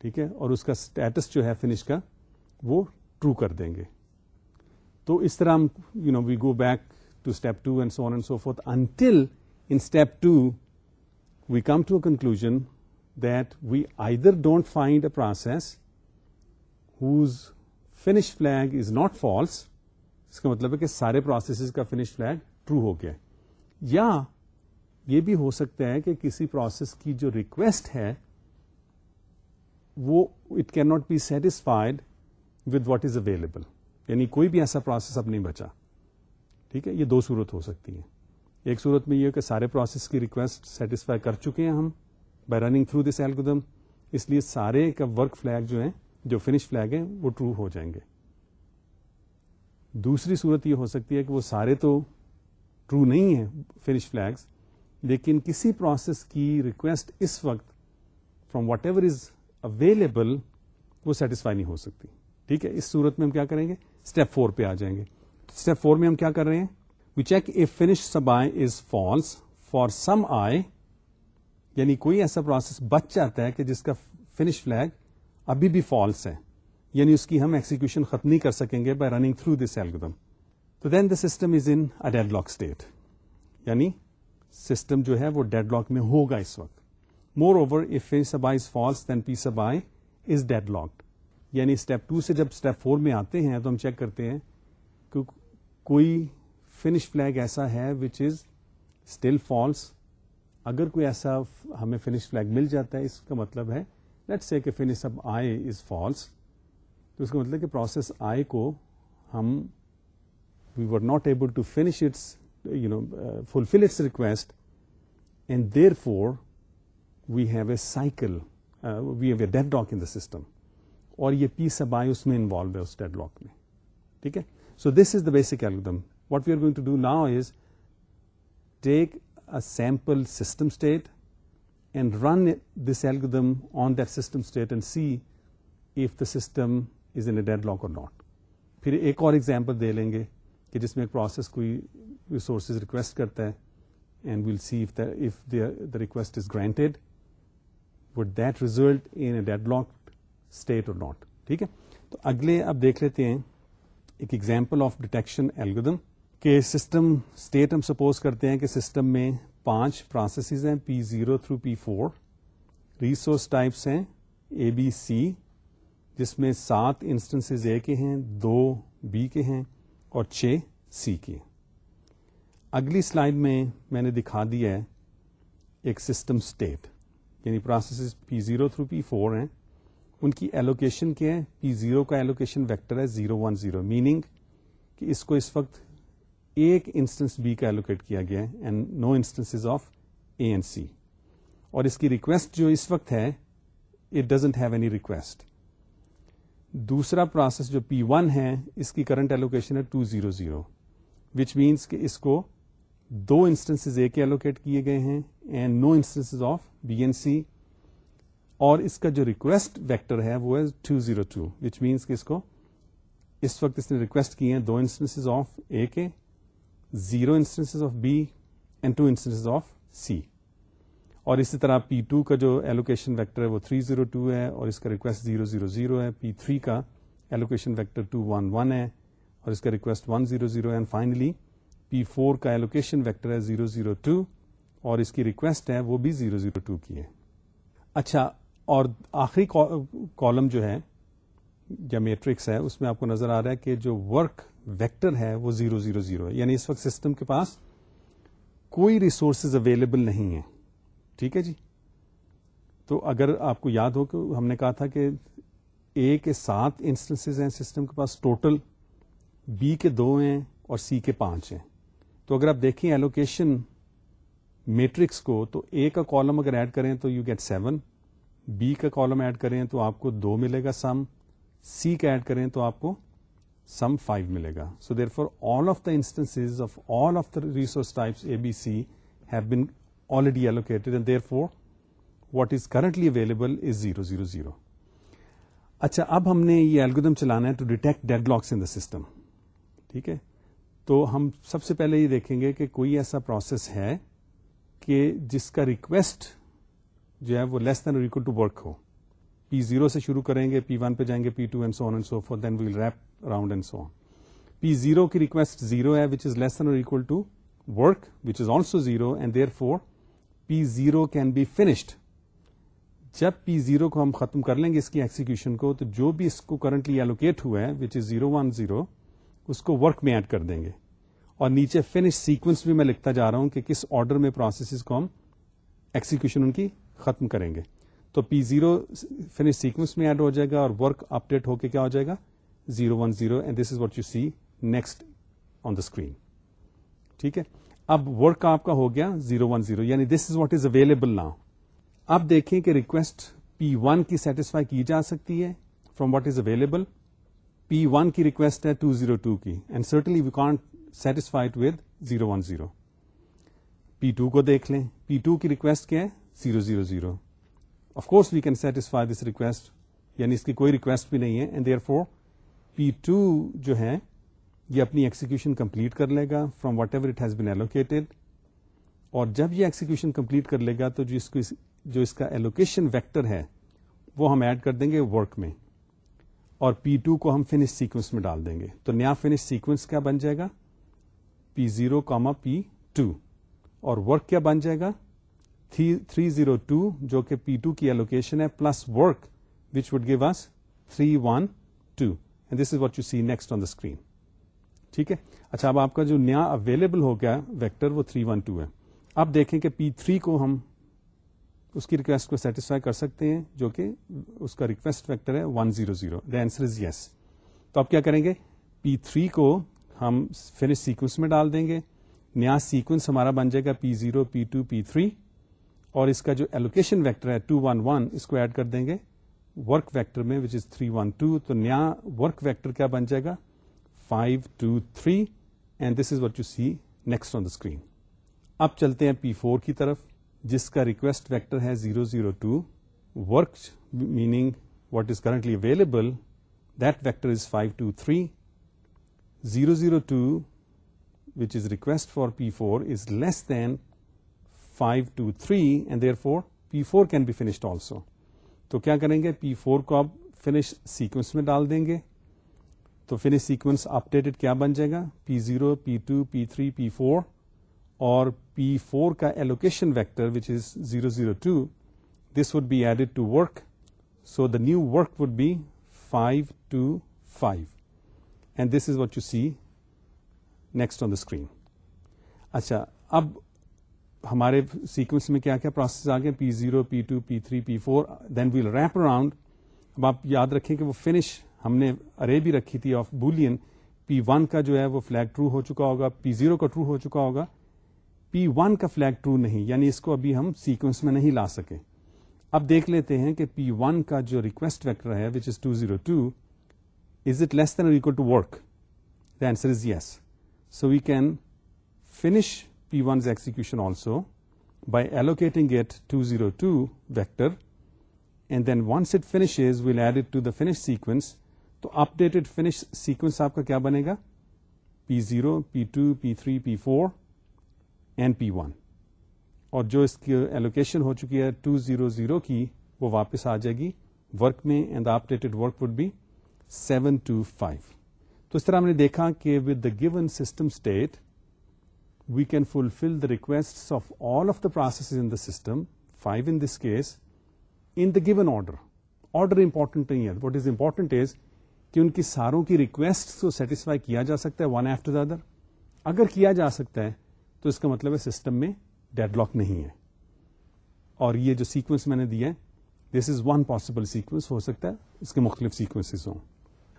ٹھیک ہے؟ اور اس کا اسٹیٹس جو ہے فنش کا وہ ٹرو کر دیں گے۔ تو اس طرح ہم you know we go back to step two and so on and so forth until in step two we come to a conclusion that we either don't find a process whose finish flag is not false اس کا مطلب ہے کہ سارے processes کا finish flag true ہو گیا یا یہ بھی ہو سکتا ہے کہ کسی پروسیس کی جو ریکویسٹ ہے وہ it can not be satisfied with what is available یعنی کوئی بھی ایسا پروسیس اب نہیں بچا۔ ٹھیک ہے؟ یہ دو صورت ہو سکتی ہیں۔ ایک صورت میں یہ کہ سارے پروسیس کی ریکویسٹ سیٹسفائی کر چکے ہیں ہم by running through this algorithm اس لیے سارے کا ورک فلیگ جو ہے جو فنش فلیگ ہیں، وہ ٹرو ہو جائیں گے۔ دوسری صورت یہ ہو سکتی ہے کہ وہ سارے تو ٹرو نہیں ہیں فنش فلیگس لیکن کسی پروسیس کی ریکویسٹ اس وقت from whatever is available وہ سیٹسفائی نہیں ہو سکتی۔ ٹھیک ہے؟ اس صورت میں ہم کیا کریں گے؟ اسٹیپ فور پہ آ جائیں گے۔ اسٹیپ فور میں ہم کیا کر رہے ہیں؟ We check a finish sub i is false for some i یعنی کوئی ایسا پروسیس بچ جاتا ہے کہ جس کا فنش فلیگ ابھی بھی فالس ہے۔ یعنی اس کی ہم ایکسیکیوشن ختم نہیں کر سکیں گے by running through this algorithm تو then the system is in dead lock state یعنی سسٹم جو ہے وہ ڈیڈ لاک میں ہوگا اس وقت۔ Moreover if sub I is false then P sub I is dead locked یعنی اسٹیپ ٹو سے جب اسٹیپ فور میں آتے ہیں تو ہم چیک کرتے ہیں کہ کوئی فنش فلیگ ایسا ہے وچ از اسٹل فالس اگر کوئی ایسا ہمیں فنش فلیگ مل جاتا ہے، اس کا مطلب ہے لیٹ سے کہ فنش اب آئے از فالس تو اس کا مطلب کہ پروسیس آئے کو ہم we were not able to finish its you know fulfil its request and therefore we have a cycle we have a deadlock in the system اور یہ پی سب آئی اس میں انوالو ہے اس ڈیڈ لاک میں. ٹھیک ہے؟ So this is the basic algorithm what we are going to do now is take a sample system state and run this algorithm on that system state and see if the system is in deadlock or not پھر ایک اور example دے لیں گے کہ جس میں ایک process کوئی ریسورسز ریکویسٹ کرتا ہے and we'll see if the request is granted would that result in deadlock state or not ٹھیک ہے؟ تو اگلے اب دیکھ لیتے ہیں، ایک ایگزامپل آف ڈیٹیکشن ایلگدم کہ سسٹم اسٹیٹ ہم سپوز کرتے ہیں کہ سسٹم میں پانچ پروسیسز ہیں P zero through P four resource types ہیں اے بی سی جس میں سات انسٹنس اے کے ہیں، دو بی کے ہیں اور چھ سی کے اگلی سلائڈ میں میں نے دکھا دیا ہے ایک سسٹم اسٹیٹ یعنی processes P zero through P four ہیں، ان کی ایلوکیشن کیا ہے پی زیرو کا ایلوکیشن ویکٹر ہے زیرو ون زیرو میننگ کہ اس کو اس وقت ایک انسٹنس بی کا ایلوکیٹ کیا گیا ہے and no instance of A and C اور اس کی ریکویسٹ جو اس وقت ہے it doesn't have any request دوسرا پروسیس جو پی ون ہے، اس کی کرنٹ ایلوکیشن ہے two zero zero which means کہ اس کو دو انسٹنس اے کے ایلوکیٹ کیے گئے ہیں and no instance of B and C اور اس کا جو ریکویسٹ ویکٹر ہے وہ ہے two zero two which means کہ اس کو اس وقت اس نے ریکویسٹ کی ہیں دو انسٹنس آف اے کے zero instance of B and two instance of C اور اسی طرح پی ٹو کا جو ایلوکیشن ویکٹر ہے وہ تھری زیرو ٹو ہے اور اس کا ریکویسٹ زیرو زیرو زیرو ہے پی تھری کا allocation vector two one one ہے اور اس کا request one zero zero and finally P four کا ایلوکیشن ویکٹر ہے زیرو زیرو ٹو اور اس کی ریکویسٹ ہے وہ بھی زیرو زیرو ٹو کی ہے۔ اچھا اور آخری کالم جو ہے، یا میٹرکس ہے، اس میں آپ کو نظر آ رہا ہے کہ جو ورک ویکٹر ہے وہ زیرو زیرو زیرو ہے۔ یعنی اس وقت سسٹم کے پاس کوئی ریسورسز اویلیبل نہیں ہے ٹھیک ہے جی؟ تو اگر آپ کو یاد ہو کہ ہم نے کہا تھا کہ اے کے سات انسٹنس ہیں سسٹم کے پاس ٹوٹل بی کے دو ہیں اور سی کے پانچ ہیں۔ تو اگر آپ دیکھیں ایلوکیشن میٹرکس کو، تو اے کا کالم اگر ایڈ کریں تو یو گیٹ سیون بی کا کالم ایڈ کریں تو آپ کو دو ملے گا سم سی کا ایڈ کریں تو آپ کو سم فائیو ملے گا. So therefore all of the instance of all of the resource types A B C have been already allocated and therefore what is currently available is zero zero zero اچھا اب ہم نے یہ algorithm چلانا ہے to detect deadlocks in the system ٹھیک ہے؟ تو ہم سب سے پہلے یہ دیکھیں گے کہ کوئی ایسا پروسیس ہے کہ جس کا ریکویسٹ جو ہے وہ less than equal to work who. P zero سے شروع کریں گے پی ون پہ جائیں گے P two and so and so forth then we'll wrap around and so P zero کی ریکویسٹ زیرو ہے which is less than equal to work which is also zero and therefore P zero can be finished جب P zero کو ہم ختم کر لیں گے اس کی ایکسیکیوشن کو، تو جو بھی اس کو کرنٹلی ایلوکیٹ ہوا ہے which is zero one zero اس کو ورک میں ایڈ کر دیں گے۔ اور نیچے فنش سیکوینس بھی میں لکھتا جا رہا ہوں کہ کس آرڈر میں پروسیس کو ہم ایکسیکیوشن ان کی ختم کریں گے۔ تو پی زیرو فنش سیکوینس میں ایڈ ہو جائے گا اور ورک اپ ڈیٹ ہو کے کیا ہو جائے گا؟ Zero one zero and this is what you see next on the screen ٹھیک ہے؟ اب ورک آپ کا ہو گیا زیرو ون زیرو یعنی this is what is available now اب دیکھیں کہ ریکویسٹ پی ون کی سیٹسفائی کی جا سکتی ہے۔ From what is available P one کی ریکویسٹ ہے ٹو زیرو ٹو کی and certainly we can't satisfied with zero one zero P two کو دیکھ لیں. پی ٹو کی ریکویسٹ کیا ہے? Zero zero zero of course we can satisfy this request یعنی اس کی کوئی ریکویسٹ بھی نہیں ہے and therefore P two جو ہے، یہ اپنی ایکسیکیوشن کمپلیٹ کر لے گا from whatever it has been allocated اور جب یہ ایکسیکیوشن کمپلیٹ کر لے گا، تو جس کو جو اس کا ایلوکیشن ویکٹر ہے، وہ ہم ایڈ کر دیں گے ورک میں. اور پی ٹو کو ہم فنش سیکوینس میں ڈال دیں گے۔ تو نیا فنش سیکوینس کیا بن جائے گا؟ P zero comma P two اور ورک کیا بن جائے گا؟ تھری زیرو ٹو جو کہ پی ٹو کی ایلوکیشن ہے plus work which would give us three one two and this is what you see next on the screen ٹھیک ہے؟ اچھا اب آپ کا جو نیا اویلیبل ہو گیا ویکٹر وہ تھری ون ٹو ہے۔ اب دیکھیں کہ پی تھری کو ہم اس کی ریکویسٹ کو سیٹسفائی کر سکتے ہیں، جو کہ اس کا ریکویسٹ ویکٹر ہے one zero zero the answer is yes تو اب کیا کریں گے؟ پی تھری کو ہم فنش سیکوینس میں ڈال دیں گے۔ نیا سیکوینس ہمارا بن جائے گا P zero P two P three اور اس کا جو ایلوکیشن ویکٹر ہے ٹو ون ون اس کو ایڈ کر دیں گے۔ ورک ویکٹر میں which is three one two تو نیا ورک ویکٹر کیا بن جائے گا؟ Five two three and this is what you see next on the screen اب چلتے ہیں پی فور کی طرف۔ جس کا ریکویسٹ ویکٹر ہے zero zero two work meaning what is currently available that vector is five two three zero zero two which is request for P four is less than five two three and therefore P four can be finished also تو کیا کریں گے؟ P four کو اب finish sequence میں ڈال دیں گے۔ تو فنش سیکوینس اپڈیٹڈ کیا بن جائے گا؟ P zero P two P three P four اور پی فور کا allocation vector which is zero zero two this would be added to work so the new work would be five two five and this is what you see next on the screen اچھا اب ہمارے sequence میں کیا کیا process آ گئے P zero P two P three P four then we'll wrap around اب آپ یاد رکھیں کہ وہ فنش ہم نے ارے بھی رکھی تھی آف بولین پی ون کا جو ہے وہ فلیگ ٹرو ہو چکا ہوگا پی زیرو کا ٹرو ہو چکا ہوگا پی ون کا فلیگ ٹرو نہیں یعنی اس کو ابھی ہم سیکوینس میں نہیں لا سکے اب دیکھ لیتے ہیں کہ پی ون کا جو ریکویسٹ ویکٹر ہے which is two zero two is it less than equal to work the answer is yes so we can finish P1's execution also by allocating it 202 vector, and then once it finishes, we'll add it to the finish sequence. So updated finish sequence aapka kya banega? P0, P2, P3, P4 and P1. اور جو اس کی allocation ہو چکی ہے 200 کی وہ واپس آ جائے گی ورک میں and updated work would be 725 تو اس طرح ہم نے دیکھا کہ with the given system state we can fulfill the requests of all of the processes in the system, 5 in this case, in the given order. Order important نہیں ہے. What is important is کہ ان کی ساروں کی request کو satisfy کیا جا سکتا ہے ون آفٹر دا ادر اگر کیا جا سکتا ہے تو اس کا مطلب ہے سسٹم میں ڈیڈ لاک نہیں ہے۔ اور یہ جو سیکوینس میں نے دیا ہے this is one possible sequence ہو سکتا ہے اس کے مختلف سیکوینس ہوں۔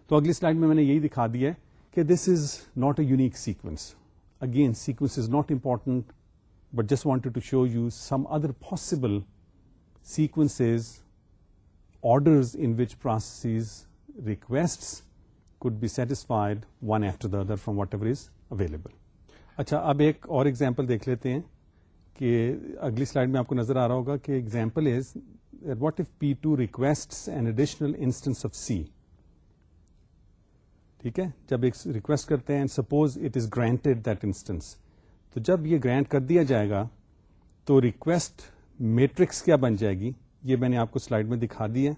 تو اگلی سلائڈ میں میں نے یہی دکھا دیا ہے کہ this is not a unique sequence again sequence is not important but just want to show you some other possible sequences orders in which processes request could be satisfied one after the other from whatever is available اچھا اب ایک اور example دیکھ لیتے ہیں کہ اگلی slide میں آپ کو نظر آ رہا ہوگا کہ example is what if P two request an additional instance of C ٹھیک ہے؟ جب ایک ریکویسٹ کرتے ہیں suppose it is granted that instance تو جب یہ گرانٹ کر دیا جائے گا، تو ریکویسٹ میٹرکس کیا بن جائے گی؟ یہ میں نے آپ کو سلائڈ میں دکھا دی ہے۔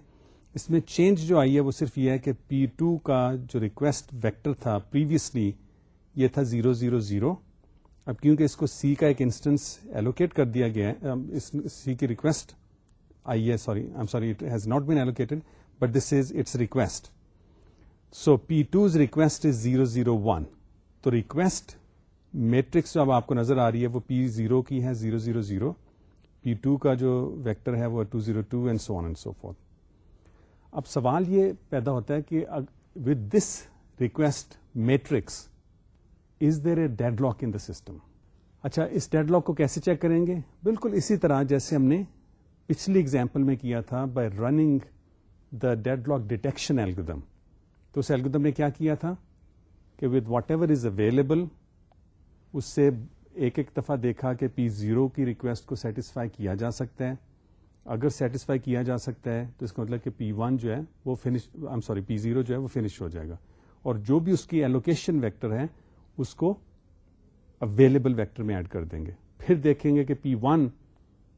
اس میں چینج جو آئی ہے، وہ صرف یہ ہے کہ پی ٹو کا جو ریکویسٹ ویکٹر تھا پریویسلی یہ تھا زیرو زیرو زیرو اب کیونکہ اس کو سی کا ایک انسٹنس ایلوکیٹ کر دیا گیا ہے سی کی ریکویسٹ آئی ہے sorry I sorry it has not been allocated but this is its request so P two's request is zero zero one تو ریکویسٹ میٹرکس جو اب آپ کو نظر آ رہی ہے، وہ پی زیرو کی ہے zero zero zero P two کا جو ویکٹر ہے، وہ two zero two and so on and so forth اب سوال یہ پیدا ہوتا ہے کہ with this request matrix is there a deadlock in the system اچھا اس ڈیڈ لاک کو کیسے چیک کریں گے؟ بالکل اسی طرح جیسے ہم نے پچھلی اگزامپل میں کیا تھا by running the deadlock detection algorithm تو اس ایلگودم نے کیا کیا تھا؟ کہ with whatever is available اس سے ایک ایک دفعہ دیکھا کہ پی زیرو کی ریکویسٹ کو سیٹسفائی کیا جا سکتا ہے۔ اگر سیٹسفائی کیا جا سکتا ہے، تو اس کا مطلب کہ پی ون جو ہے، وہ فنش سوری پی زیرو جو ہے، وہ فنش ہو جائے گا۔ اور جو بھی اس کی ایلوکیشن ویکٹر ہے اس کو اویلیبل ویکٹر میں ایڈ کر دیں گے۔ پھر دیکھیں گے کہ پی ون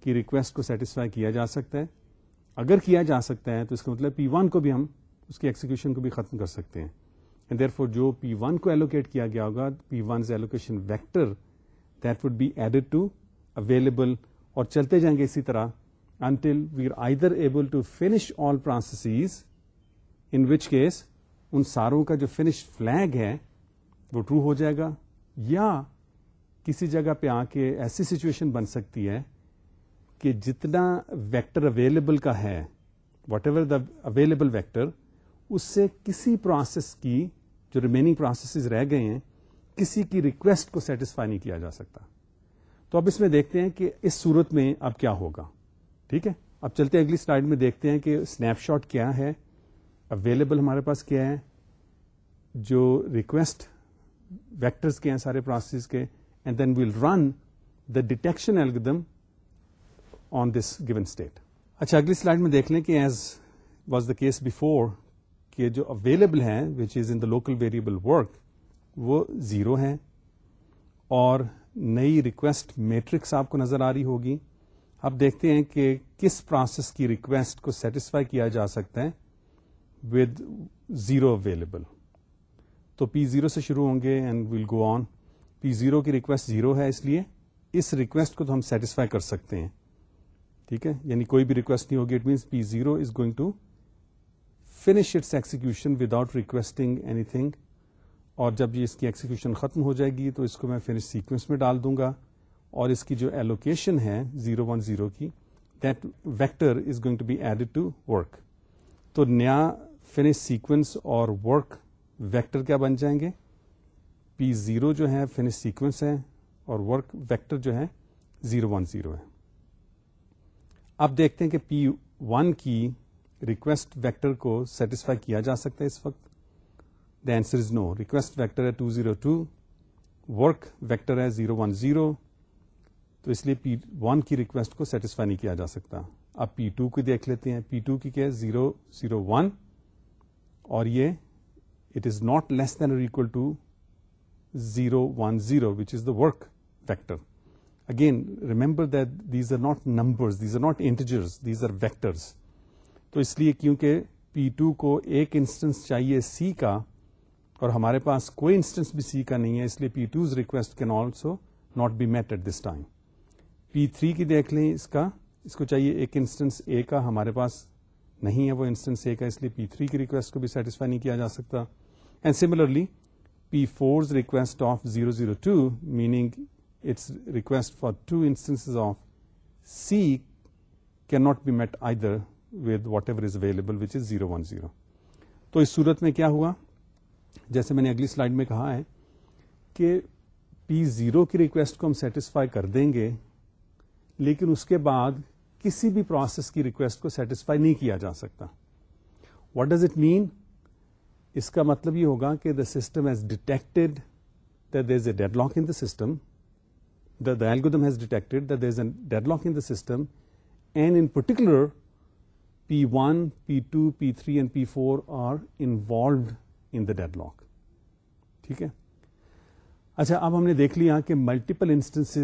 کی ریکویسٹ کو سیٹسفائی کیا جا سکتا ہے۔ اگر کیا جا سکتا ہے تو اس کا مطلب پی ون کو بھی ہم اس کی ایکسیکیوشن کو بھی ختم کر سکتے ہیں۔ اینڈ دیر فور جو پی ون کو ایلوکیٹ کیا گیا ہوگا P one allocation vector that would be added to available اور چلتے جائیں گے اسی طرح until we are either able to finish all process in which case ان ساروں کا جو فنش فلیگ ہے وہ ٹرو ہو جائے گا یا کسی جگہ پہ آ کے ایسی سچویشن بن سکتی ہے کہ جتنا ویکٹر اویلیبل کا ہے whatever the available vector اس سے کسی پروسیس کی جو ریمیننگ پروسیسز رہ گئے ہیں، کسی کی ریکویسٹ کو سیٹسفائی نہیں کیا جا سکتا۔ تو اب اس میں دیکھتے ہیں کہ اس صورت میں اب کیا ہوگا۔ ٹھیک ہے؟ اب چلتے اگلی سلائڈ میں دیکھتے ہیں کہ اسنیپ شاٹ کیا ہے اویلیبل ہمارے پاس کیا ہے، جو ریکویسٹ ویکٹرز کے ہیں سارے پروسیس کے and then we'll run the detection algorithm on this given state اچھا اگلی سلائڈ میں دیکھ لیں کہ as was the case before کہ جو اویلیبل ہیں which is in the local variable work وہ زیرو ہیں اور نئی ریکویسٹ میٹرکس آپ کو نظر آ رہی ہوگی۔ اب دیکھتے ہیں کہ کس پروسیس کی ریکویسٹ کو سیٹسفائی کیا جا سکتا ہے ود زیرو اویلیبل تو پی زیرو سے شروع ہوں گے and we'll go on P zero کی ریکویسٹ زیرو ہے اس لیے اس ریکویسٹ کو تو ہم سیٹسفائی کر سکتے ہیں. ٹھیک ہے؟ یعنی کوئی بھی ریکویسٹ نہیں ہوگی. It means P zero is going to finish its execution without requesting anything اور جب یہ اس کی ایکسیکیوشن ختم ہو جائے گی تو اس کو میں فنش سیکوینس میں ڈال دوں گا. اور اس کی جو ایلوکیشن ہے زیرو ون زیرو کی that vector is going to be added to work تو نیا فنش سیکوینس اور ورک ویکٹر کیا بن جائیں گے؟ پی زیرو جو ہے فنش سیکوینس ہے اور ورک ویکٹر جو ہے زیرو ون زیرو ہے اب دیکھتے ہیں کہ پی ون کی ریکویسٹ ویکٹر کو سیٹسفائی کیا جا سکتا ہے اس وقت. The answer is no request vector ہے two zero two work vector ہے زیرو ون زیرو تو اس لیے پی ون کی ریکویسٹ کو سیٹسفائی نہیں کیا جا سکتا. اب پی ٹو کی دیکھ لیتے ہیں. پی ٹو کی کیا ہے? زیرو زیرو ون اور یہ it is not less than equal to zero one zero which is the work vector again remember that these are not numbers these are not integers these are vectors تو اس لیے کیونکہ پی two کو ایک instance چاہیے سی کا اور ہمارے پاس کوئی انسٹنس بھی سی کا نہیں ہے، اس لیے P two's request can also not be met at this time P three کی دیکھ لیں، اس کا، اس کو چاہیے ایک انسٹنس اے کا، ہمارے پاس نہیں ہے وہ انسٹنس اے کا، اس لیے پی تھری کی ریکویسٹ کو بھی سیٹسفائی نہیں کیا جا سکتا۔ And similarly P four's request of zero zero two meaning its request for two instance of C can not be met either with whatever is available which is zero one zero تو اس صورت میں کیا ہوا؟ جیسے میں نے اگلی سلائڈ میں کہا ہے کہ پی زیرو کی ریکویسٹ کو ہم سیٹسفائی کر دیں گے، لیکن اس کے بعد کسی بھی پروسیس کی ریکویسٹ کو سیٹسفائی نہیں کیا جا سکتا۔ واٹ ڈز اٹ مین اس کا مطلب یہ ہوگا کہ the system has detected there is a deadlock in the system the algorithm has detected there is a deadlock in the system and in particular P one P two P three and P four are involved in the deadlock ٹھیک ہے؟ اچھا اب ہم نے دیکھ لیا کہ multiple instance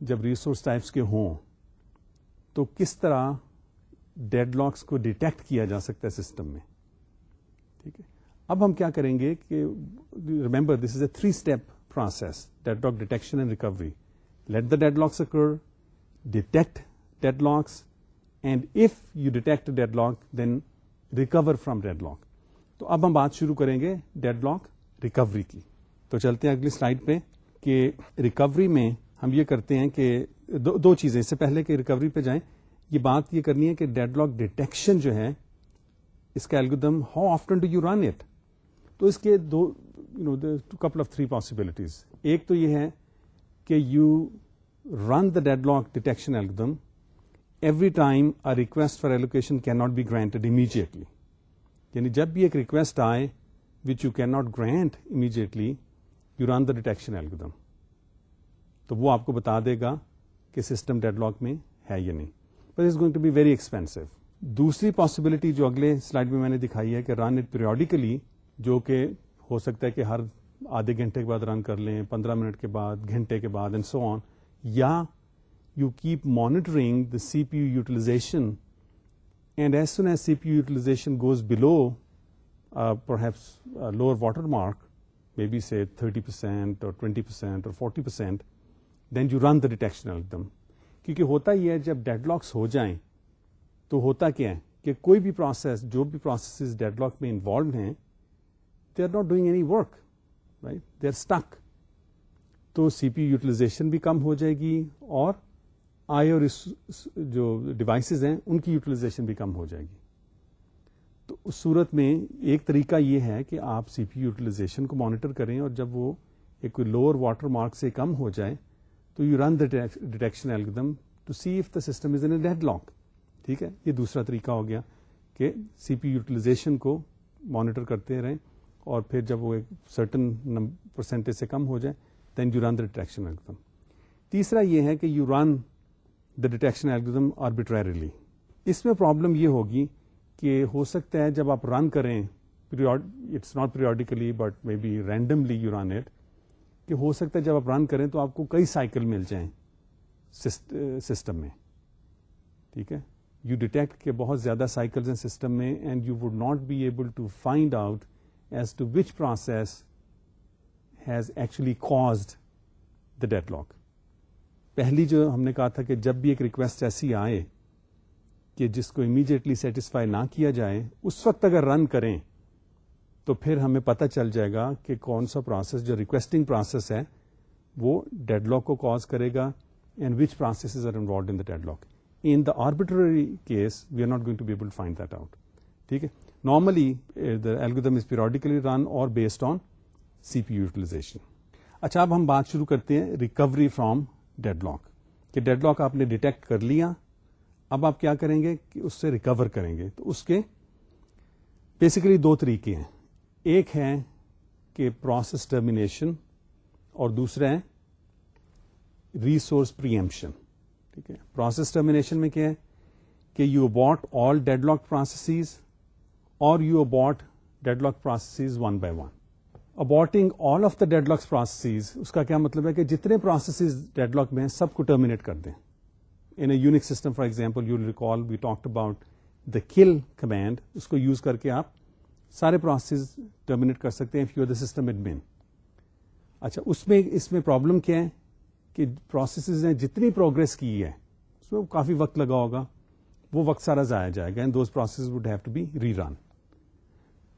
جب ریسورس ٹائپس کے ہوں، تو کس طرح ڈیڈ لاکس کو ڈیٹیکٹ کیا جا سکتا ہے سسٹم میں؟ ٹھیک ہے؟ اب ہم کیا کریں گے کہ remember this is a three step process deadlock detection and recovery let the deadlocks occur detect deadlocks and if you detect deadlock then recover from deadlock تو اب ہم بات شروع کریں گے ڈیڈ لاک ریکوری کی. تو چلتے ہیں اگلی سلائڈ پہ کہ ریکوری میں ہم یہ کرتے ہیں کہ دو دو چیزیں. اس سے پہلے کہ ریکوری پہ جائیں، یہ بات یہ کرنی ہے کہ ڈیڈ لاک ڈیٹیکشن جو ہے، اس کا algorithm how often do you run it تو اس کے دو you know couple of three possibilities ایک تو یہ ہے کہ you run the deadlock detection algorithm every time a request for allocation can not be granted immediately یعنی جب بھی ایک ریکویسٹ آئے which you can not grant immediately you run the detection algorithm تو وہ آپ کو بتا دے گا کہ سسٹم ڈیڈ لاک میں ہے یا نہیں. But is going to be very expensive دوسری پاسبلٹی جو اگلے سلائڈ میں میں نے دکھائی ہے کہ رن اٹ پیریوڈیکلی جو کہ ہو سکتا ہے کہ ہر آدھے گھنٹے کے بعد رن کر لیں، پندرہ منٹ کے بعد، گھنٹے کے بعد اینڈ سو آن یا you keep monitoring the C P U utilization and as soon as C P U utilization goes below perhaps lower water mark may be say thirty percent اور twenty percent اور forty percent then you run the detection ایک دم کیونکہ ہوتا ہی ہے جب dead locks ہو جائیں، تو ہوتا کیا ہے کہ کوئی بھی پروسیس جو بھی پروسیس ڈیڈ لاک میں انوالوڈ ہیں they are not doing any work right they are stuck تو سی پی یوٹیلائزیشن بھی کم ہو جائے گی اور آئی اور جو ڈیوائسز ہیں، ان کی یوٹیلائزیشن بھی کم ہو جائے گی۔ تو اس صورت میں ایک طریقہ یہ ہے کہ آپ سی پی یوٹیلائزیشن کو مانیٹر کریں اور جب وہ ایک لوور واٹر مارک سے کم ہو جائے، تو you run the detection algorithm to see if the system is in deadlock. ٹھیک ہے؟ یہ دوسرا طریقہ ہو گیا کہ سی پی یوٹیلائزیشن کو مانیٹر کرتے رہیں۔ اور پھر جب وہ ایک سرٹن پرسینٹیج سے کم ہو جائے دین یو رن دا ڈیٹیکشن ایلگدم تیسرا یہ ہے کہ you run the detection algorithm arbitrarily اس میں پرابلم یہ ہوگی کہ ہو سکتا ہے جب آپ رن کریں it's not periodically but may be randomly you run it کہ ہو سکتا ہے جب آپ رن کریں تو آپ کو کئی سائیکل مل جائیں سسٹم میں. ٹھیک ہے؟ یو ڈیٹیکٹ کہ بہت زیادہ سائیکلز ہیں سسٹم میں and you would not be able to find out as to which process has actually caused the deadlock پہلی جو ہم نے کہا تھا کہ جب بھی ایک ریکویسٹ ایسی آئے کہ جس کو امیڈیٹلی سیٹسفائی نہ کیا جائے، اس وقت اگر رن کریں تو پھر ہمیں پتہ چل جائے گا کہ کون سا پروسیس جو ریکویسٹنگ پروسیس ہے، وہ ڈیڈ لاک کو کاز کرے گا and which process are involved in the dead lock in the arbitrary case we are not going to be able find that out ٹھیک ہے؟ Normally the algorithm is periodically run اور based آن سی P utilization اچھا اب ہم بات شروع کرتے ہیں ریکوری فرام ڈیڈ لاک کہ ڈیڈ لاک آپ نے ڈیٹیکٹ کر لیا اب آپ کیا کریں گے کہ اس سے ریکور کریں گے تو اس کے بیسیکلی دو طریقے ہیں. ایک ہے کہ پروسیس ٹرمینیشن اور دوسرا ہے ریسورس پریمپشن ٹھیک ہے؟ پروسیس ٹرمینیشن میں کیا ہے کہ you abort all deadlock processes اور you abort deadlock processes one by one aborting all of the deadlocks processes اس کا کیا مطلب ہے کہ جتنے پروسیسز ڈیڈ لاک میں ہیں، سب کو ٹرمینیٹ کر دیں۔ In a Unix system for example you recall we talk about the kill command اس کو یوز کر کے آپ سارے پروسیس ٹرمینیٹ کر سکتے ہیں یو دا سسٹم ایڈمن اچھا اس میں اس میں پرابلم کیا ہے کہ پروسیسز نے جتنی پروگرس کی ہے، اس میں کافی وقت لگا ہوگا۔ وہ وقت سارا ضائع جائے گا and those process would have to be rerun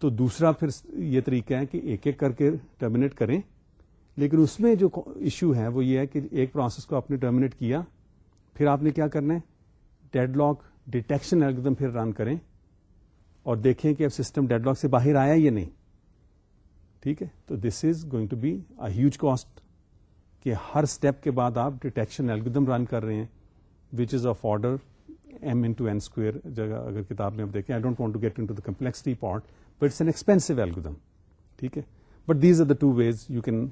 تو دوسرا پھر یہ طریقہ ہے کہ ایک ایک کر کے ٹرمینیٹ کریں۔ لیکن اس میں جو ایشو ہے وہ یہ ہے کہ ایک پروسیس کو آپ نے ٹرمینیٹ کیا، پھر آپ نے کیا کرنا ہے؟ ڈیڈ لاک ڈیٹیکشن ایک پھر رن کریں اور دیکھیں کہ اب سسٹم ڈیڈ لاک سے باہر آیا یا نہیں۔ ٹھیک ہے؟ تو this is going to be a huge cost کہ ہر اسٹیپ کے بعد آپ ڈیٹیکشن ایلگدم رن کر رہے ہیں which is of order M into N square جگہ اگر کتاب میں آپ دیکھیں۔ I don't want to get into the complexity part but it's an expensive algorithm ٹھیک ہے but these are the two ways you can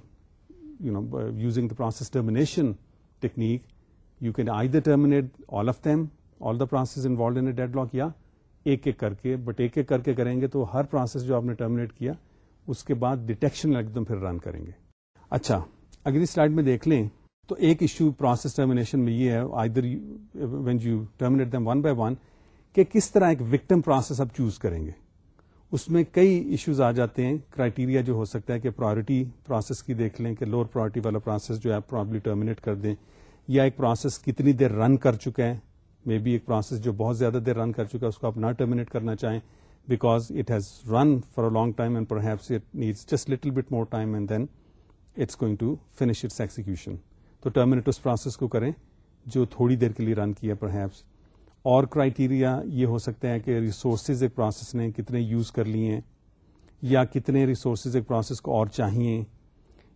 you know using the process termination technique you can either terminate all of them all the process involved in deadlock یا ایک ایک کر کے but ایک ایک کر کے کریں گے تو ہر پروسیس جو آپ نے ٹرمنیٹ کیا اس کے بعد ڈیٹیکشن ایک دم پھر رن کریں گے اچھا اگلی سلائڈ میں دیکھ لیں تو ایک ایشو پروسیس ٹرمینیشن میں یہ ہے either when you terminate them one by one کہ کس طرح ایک وکٹم پروسیس آپ چوز کریں گے اس میں کئی ایشوز آ جاتے ہیں۔ کرائٹیریا جو ہو سکتا ہے کہ پرائرٹی پروسیس کی دیکھ لیں کہ لوور پرائرٹی والا پروسیس جو ہے پرابلی ٹرمینیٹ کر دیں۔ یا ایک پروسیس کتنی دیر رن کر چکا ہے۔ مے بی ایک پروسیس جو بہت زیادہ دیر رن کر چکا ہے، اس کو آپ نہ ٹرمینیٹ کرنا چاہیں because it has run for a long time and perhaps it needs just little bit more time and then it's going to finish its execution تو ٹرمینیٹ اس پروسیس کو کریں جو تھوڑی دیر کے لیے رن کیا پر ہیپس اور کرائٹیریا یہ ہو سکتا ہے کہ ریسورسز ایک پروسیس نے کتنے یوز کر لیے ہیں، یا کتنے ریسورسز ایک پروسیس کو اور چاہیے،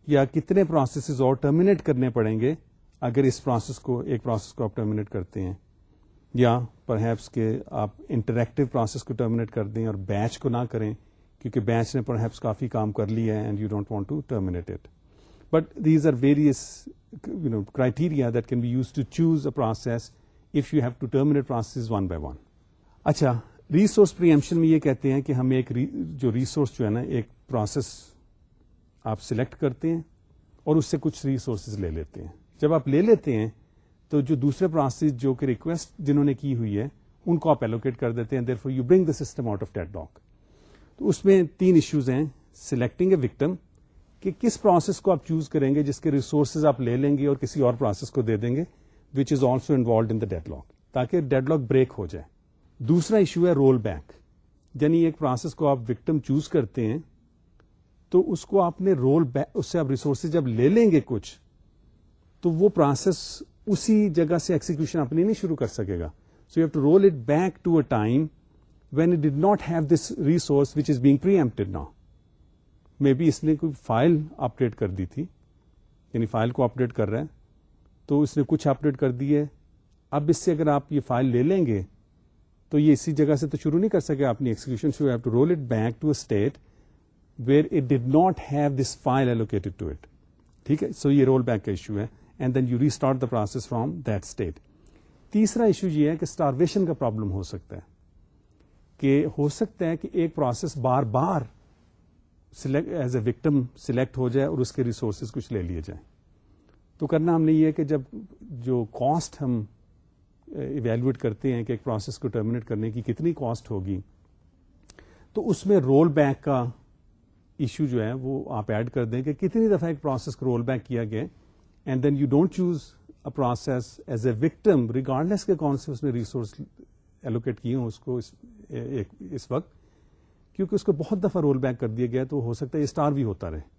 یا کتنے پروسیسز اور ٹرمینیٹ کرنے پڑیں گے اگر اس پروسیس کو، ایک پروسیس کو آپ ٹرمینیٹ کرتے ہیں۔ یا پر ہیپس کہ آپ انٹریکٹو پروسیس کو ٹرمینیٹ کر دیں اور بیچ کو نہ کریں، کیونکہ بیچ نے پر ہیپس کافی کام کر لیا ہے and you don't want to terminate it but these are various criteria that can be used to choose a process if you have to terminate process one by one اچھا ریسورس پریمپشن میں یہ کہتے ہیں کہ ہم ایک جو resource جو ہے نا، ایک پروسیس آپ سلیکٹ کرتے ہیں اور اس سے کچھ ریسورسز لے لیتے ہیں۔ جب آپ لے لیتے ہیں تو جو دوسرے پروسیس جو کہ ریکویسٹ جنہوں نے کی ہوئی ہے، ان کو آپ ایلوکیٹ کر دیتے ہیں therefore you bring the system out of deadlock تو اس میں تین ایشوز ہیں سلیکٹنگ اے وکٹم کہ کس پروسیس کو آپ چوز کریں گے، جس کے ریسورسز آپ لے لیں گے اور کسی اور پروسیس کو دے دیں گے۔ Which is also involved in the deadlock تاکہ ڈیڈ لاک بریک ہو جائے۔ دوسرا ایشو ہے رول بیک یعنی ایک پروسیس کو آپ وکٹم چوز کرتے ہیں، تو اس کو آپ نے رول بیک اس سے آپ ریسورسز جب لے لیں گے کچھ، تو وہ پروسیس اسی جگہ سے ایکسیکیوشن اپنی نہیں شروع کر سکے گا۔ So you have to roll it back to a time when it did not have this resource which is being preempted now may be اس نے کوئی فائل اپڈیٹ کر دی تھی یعنی فائل کو اپڈیٹ کر رہا ہے۔ تو اس نے کچھ اپڈیٹ کر دی ہے۔ اب اس سے اگر آپ یہ فائل لے لیں گے، تو یہ اسی جگہ سے تو شروع نہیں کر سکے اپنی execution so have to roll it back to a state where it did not have this file allocated to it ٹھیک ہے؟ سو یہ رول بیک کا ایشو ہے and then you restart the process from that state تیسرا issue یہ ہے کہ starvation کا پرابلم ہو سکتا ہے۔ کہ ہو سکتا ہے کہ ایک پروسیس بار بار select as a victim select ہو جائے اور اس کے ریسورسز کچھ لے لیے جائیں۔ تو کرنا ہم نے یہ کہ جب جو کاسٹ ہم ایویلویٹ کرتے ہیں کہ ایک پروسیس کو ٹرمینیٹ کرنے کی کتنی کاسٹ ہوگی تو اس میں رول بیک کا ایشو جو ہے وہ آپ ایڈ کر دیں کہ کتنی دفعہ ایک پروسیس کو رول بیک کیا گیا and then you don't choose a process as a victim regardless کے کون سے اس نے ریسورس ایلوکیٹ کیے ہوں اس کو اس, اس وقت کیونکہ اس کو بہت دفعہ رول بیک کر دیا گیا تو ہو سکتا ہے اسٹار بھی ہوتا رہے۔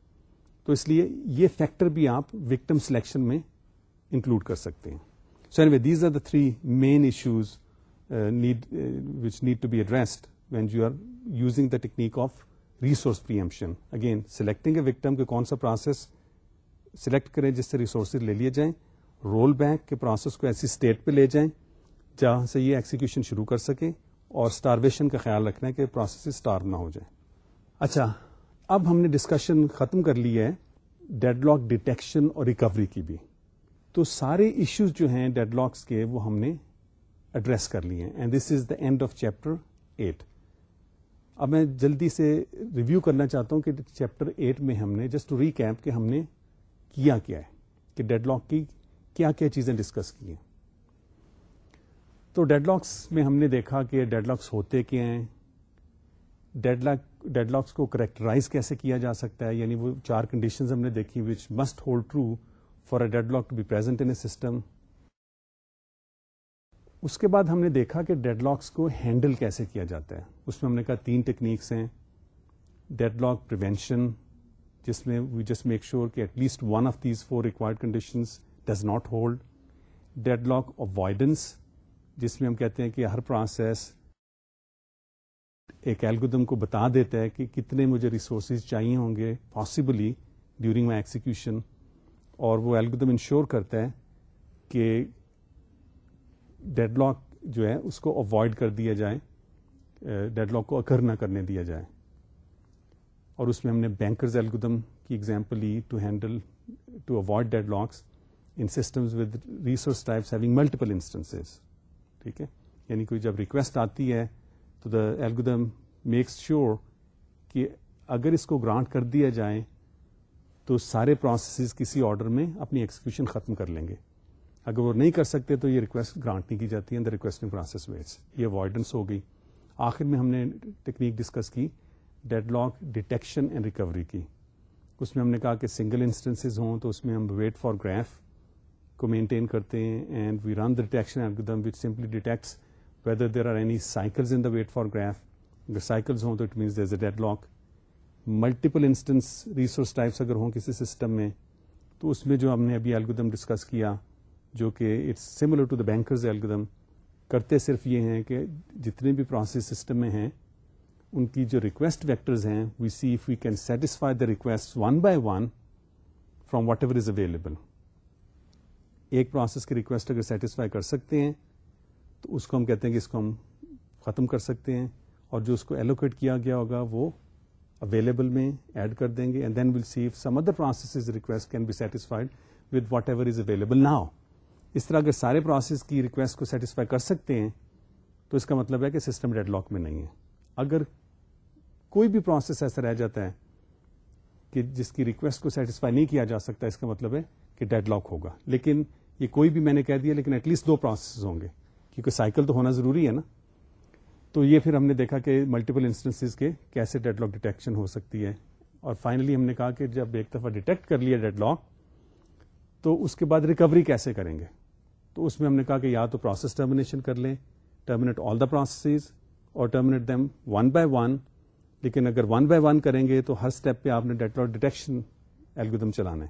تو اس لیے یہ فیکٹر بھی آپ وکٹم سلیکشن میں انکلوڈ کر سکتے ہیں۔ So anyway these are the three main issues need which need to be addressed when you are using the technique of resource preemption again selecting a victim کے کون سا process select کریں جس سے ریسورسز لے لیے جائیں رول بیک کے پروسیس کو ایسی اسٹیٹ پہ لے جائیں جہاں سے یہ ایکسیکیوشن شروع کر سکیں اور اسٹارویشن کا خیال رکھنا ہے کہ پروسیس اسٹار نہ ہو جائے اچھا اب ہم نے ڈسکشن ختم کر لی ہے ڈیڈ لاک ڈیٹیکشن اور ریکوری کی بھی۔ تو سارے ایشوز جو ہیں ڈیڈ لاکس کے وہ ہم نے ایڈریس کر لیے ہیں۔ And this is the end of chapter eight اب میں جلدی سے ریویو کرنا چاہتا ہوں کہ چیپٹر ایٹ میں ہم نے جسٹ ری کیپ کہ ہم نے کیا کیا ہے۔ کہ ڈیڈ لاک کی کیا کیا چیزیں ڈسکس کی ہیں۔ تو ڈیڈ لاکس میں ہم نے دیکھا کہ ڈیڈ لاکس ہوتے کیا ہیں۔ ڈیڈ لاک ڈیڈ لاکس کو کریکٹرائز کیسے کیا جا سکتا ہے؟ یعنی وہ چار کنڈیشنز ہم نے دیکھی which must hold true for a deadlock to be present in a system اس کے بعد ہم نے دیکھا کہ ڈیڈ لاکس کو ہینڈل کیسے کیا جاتا ہے؟ اس میں ہم نے کہا تین ٹیکنیکس ہیں. ڈیڈ لاک پریونشن جس میں وی جسٹ میک شیور کہ at least one of these four required conditions does not hold deadlock avoidance جس میں ہم کہتے ہیں کہ ہر پروسیس ایک ایلگودم کو بتا دیتا ہے کہ کتنے مجھے ریسورسز چاہیے ہوں گے پاسبلی ڈیورنگ مائی ایکسیکیوشن اور وہ ایلگودم انشور کرتا ہے کہ ڈیڈ لاک جو ہے اس کو اوائڈ کر دیا جائے ڈیڈ لاک کو اکر نہ کرنے دیا جائے۔ اور اس میں ہم نے بینکرز ایلگودم کی ایگزامپل لی to handle to avoid deadlocks in systems with resource types having multiple instances ٹھیک ہے؟ یعنی کوئی جب ریکویسٹ آتی ہے تو دا ایلگودم میکس شیور کہ اگر اس کو گرانٹ کر دیا جائے تو سارے پروسیسز کسی آرڈر میں اپنی ایکسیکیوشن ختم کر لیں گے۔ اگر وہ نہیں کر سکتے تو یہ ریکویسٹ گرانٹ نہیں کی جاتی ہے دا ریکویسٹنگ پروسیس ویٹس یہ اوائڈنس ہو گئی۔ آخر میں ہم نے ٹیکنیک ڈسکس کی dead lock detection and recovery کی۔ اس میں ہم نے کہا کہ سنگل انسٹنس ہوں تو اس میں ہم ویٹ فار گراف کو مینٹین کرتے ہیں and we run the detection algorithm which simply detects whether there are any cycles in the wait for graph اگر سائیکلز ہوں تو it means there is a deadlock multiple instance resource types اگر ہوں کسی system میں تو اس میں جو ہم نے ابھی الگودم ڈسکس کیا، جو کہ it's similar to the banker's algorithm کرتے صرف یہ ہیں کہ جتنے بھی پروسیس سسٹم میں ہیں، ان کی جو ریکویسٹ ویکٹرز ہیں we see if we can satisfy the request one by one from whatever is available ایک پروسیس کی ریکویسٹ اگر سیٹسفائی کر سکتے ہیں تو اس کو ہم کہتے ہیں کہ اس کو ہم ختم کر سکتے ہیں اور جو اس کو ایلوکیٹ کیا گیا ہوگا وہ اویلیبل میں ایڈ کر دیں گے and then will see some other process request can be satisfied with whatever is available now اس طرح اگر سارے پروسیس کی ریکویسٹ کو سیٹسفائی کر سکتے ہیں تو اس کا مطلب ہے کہ سسٹم ڈیڈ لاک میں نہیں ہے۔ اگر کوئی بھی پروسیس ایسا رہ جاتا ہے کہ جس کی ریکویسٹ کو سیٹسفائی نہیں کیا جا سکتا، اس کا مطلب ہے کہ ڈیڈ لاک ہوگا۔ لیکن یہ کوئی بھی میں نے کہہ دیا، لیکن ایٹ لیسٹ دو پروسیس ہوں گے۔ کیونکہ سائیکل تو ہونا ضروری ہے نا۔ تو یہ پھر ہم نے دیکھا کہ ملٹیپل انسٹنس کے کیسے ڈیڈ لاک ڈیٹیکشن ہو سکتی ہے۔ اور فائنلی ہم نے کہا کہ جب ایک دفعہ ڈیٹیکٹ کر لیا ڈیڈ لاک تو اس کے بعد ریکوری کیسے کریں گے؟ تو اس میں ہم نے کہا کہ یا تو پروسیس ٹرمینیشن کر لیں ٹرمینیٹ آل دا پروسیس اور terminate them one by one لیکن اگر ون بائی ون کریں گے تو ہر اسٹیپ پہ آپ نے ڈیڈ لاک ڈیٹیکشن ایلگودم چلانا ہے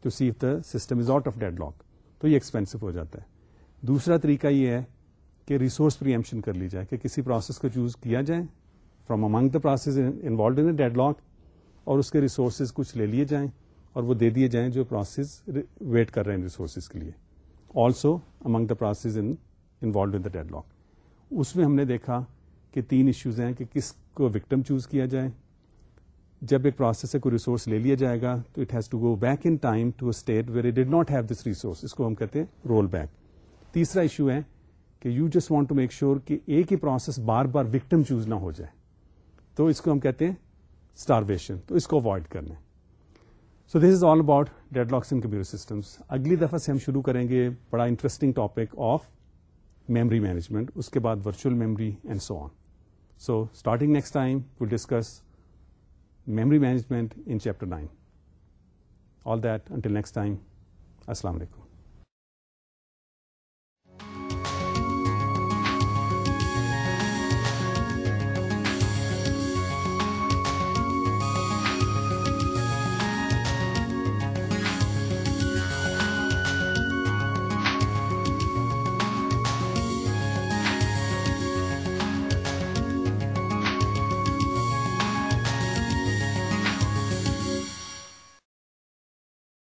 to see if the system is out of deadlock تو یہ ایکسپینسو ہو جاتا ہے۔ دوسرا طریقہ یہ ہے کہ ریسورس پریمپشن کر لی جائے، کہ کسی پروسیس کو چوز کیا جائے from among the process involved in deadlock اور اس کے ریسورسز کچھ لے لیے جائیں، اور وہ دے دیے جائیں جو پروسیس ویٹ کر رہے ہیں ریسورسز کے لیے. Also among the processes involved in the deadlock اس میں ہم نے دیکھا کہ تین ایشوز ہیں کہ کس کو وکٹم چوز کیا جائے. جب ایک پروسیس سے کوئی ریسورس لے لیا جائے گا، تو it has to go back in time to state where did not have this resource اس کو ہم کہتے ہیں رول بیک تیسرا ایشو ہے کہ you just want to make sure کہ ایک ہی پروسیس بار بار وکٹم چوز نہ ہو جائے۔ تو اس کو ہم کہتے ہیں اسٹارویشن تو اس کو اوائڈ کرنا so this is all about deadlocks in computer systems اگلی دفعہ سے ہم شروع کریں گے بڑا interesting topic of memory management اس کے بعد virtual memory and so on so starting next time will discuss memory management in chapter nine all that until next time السلام علیکم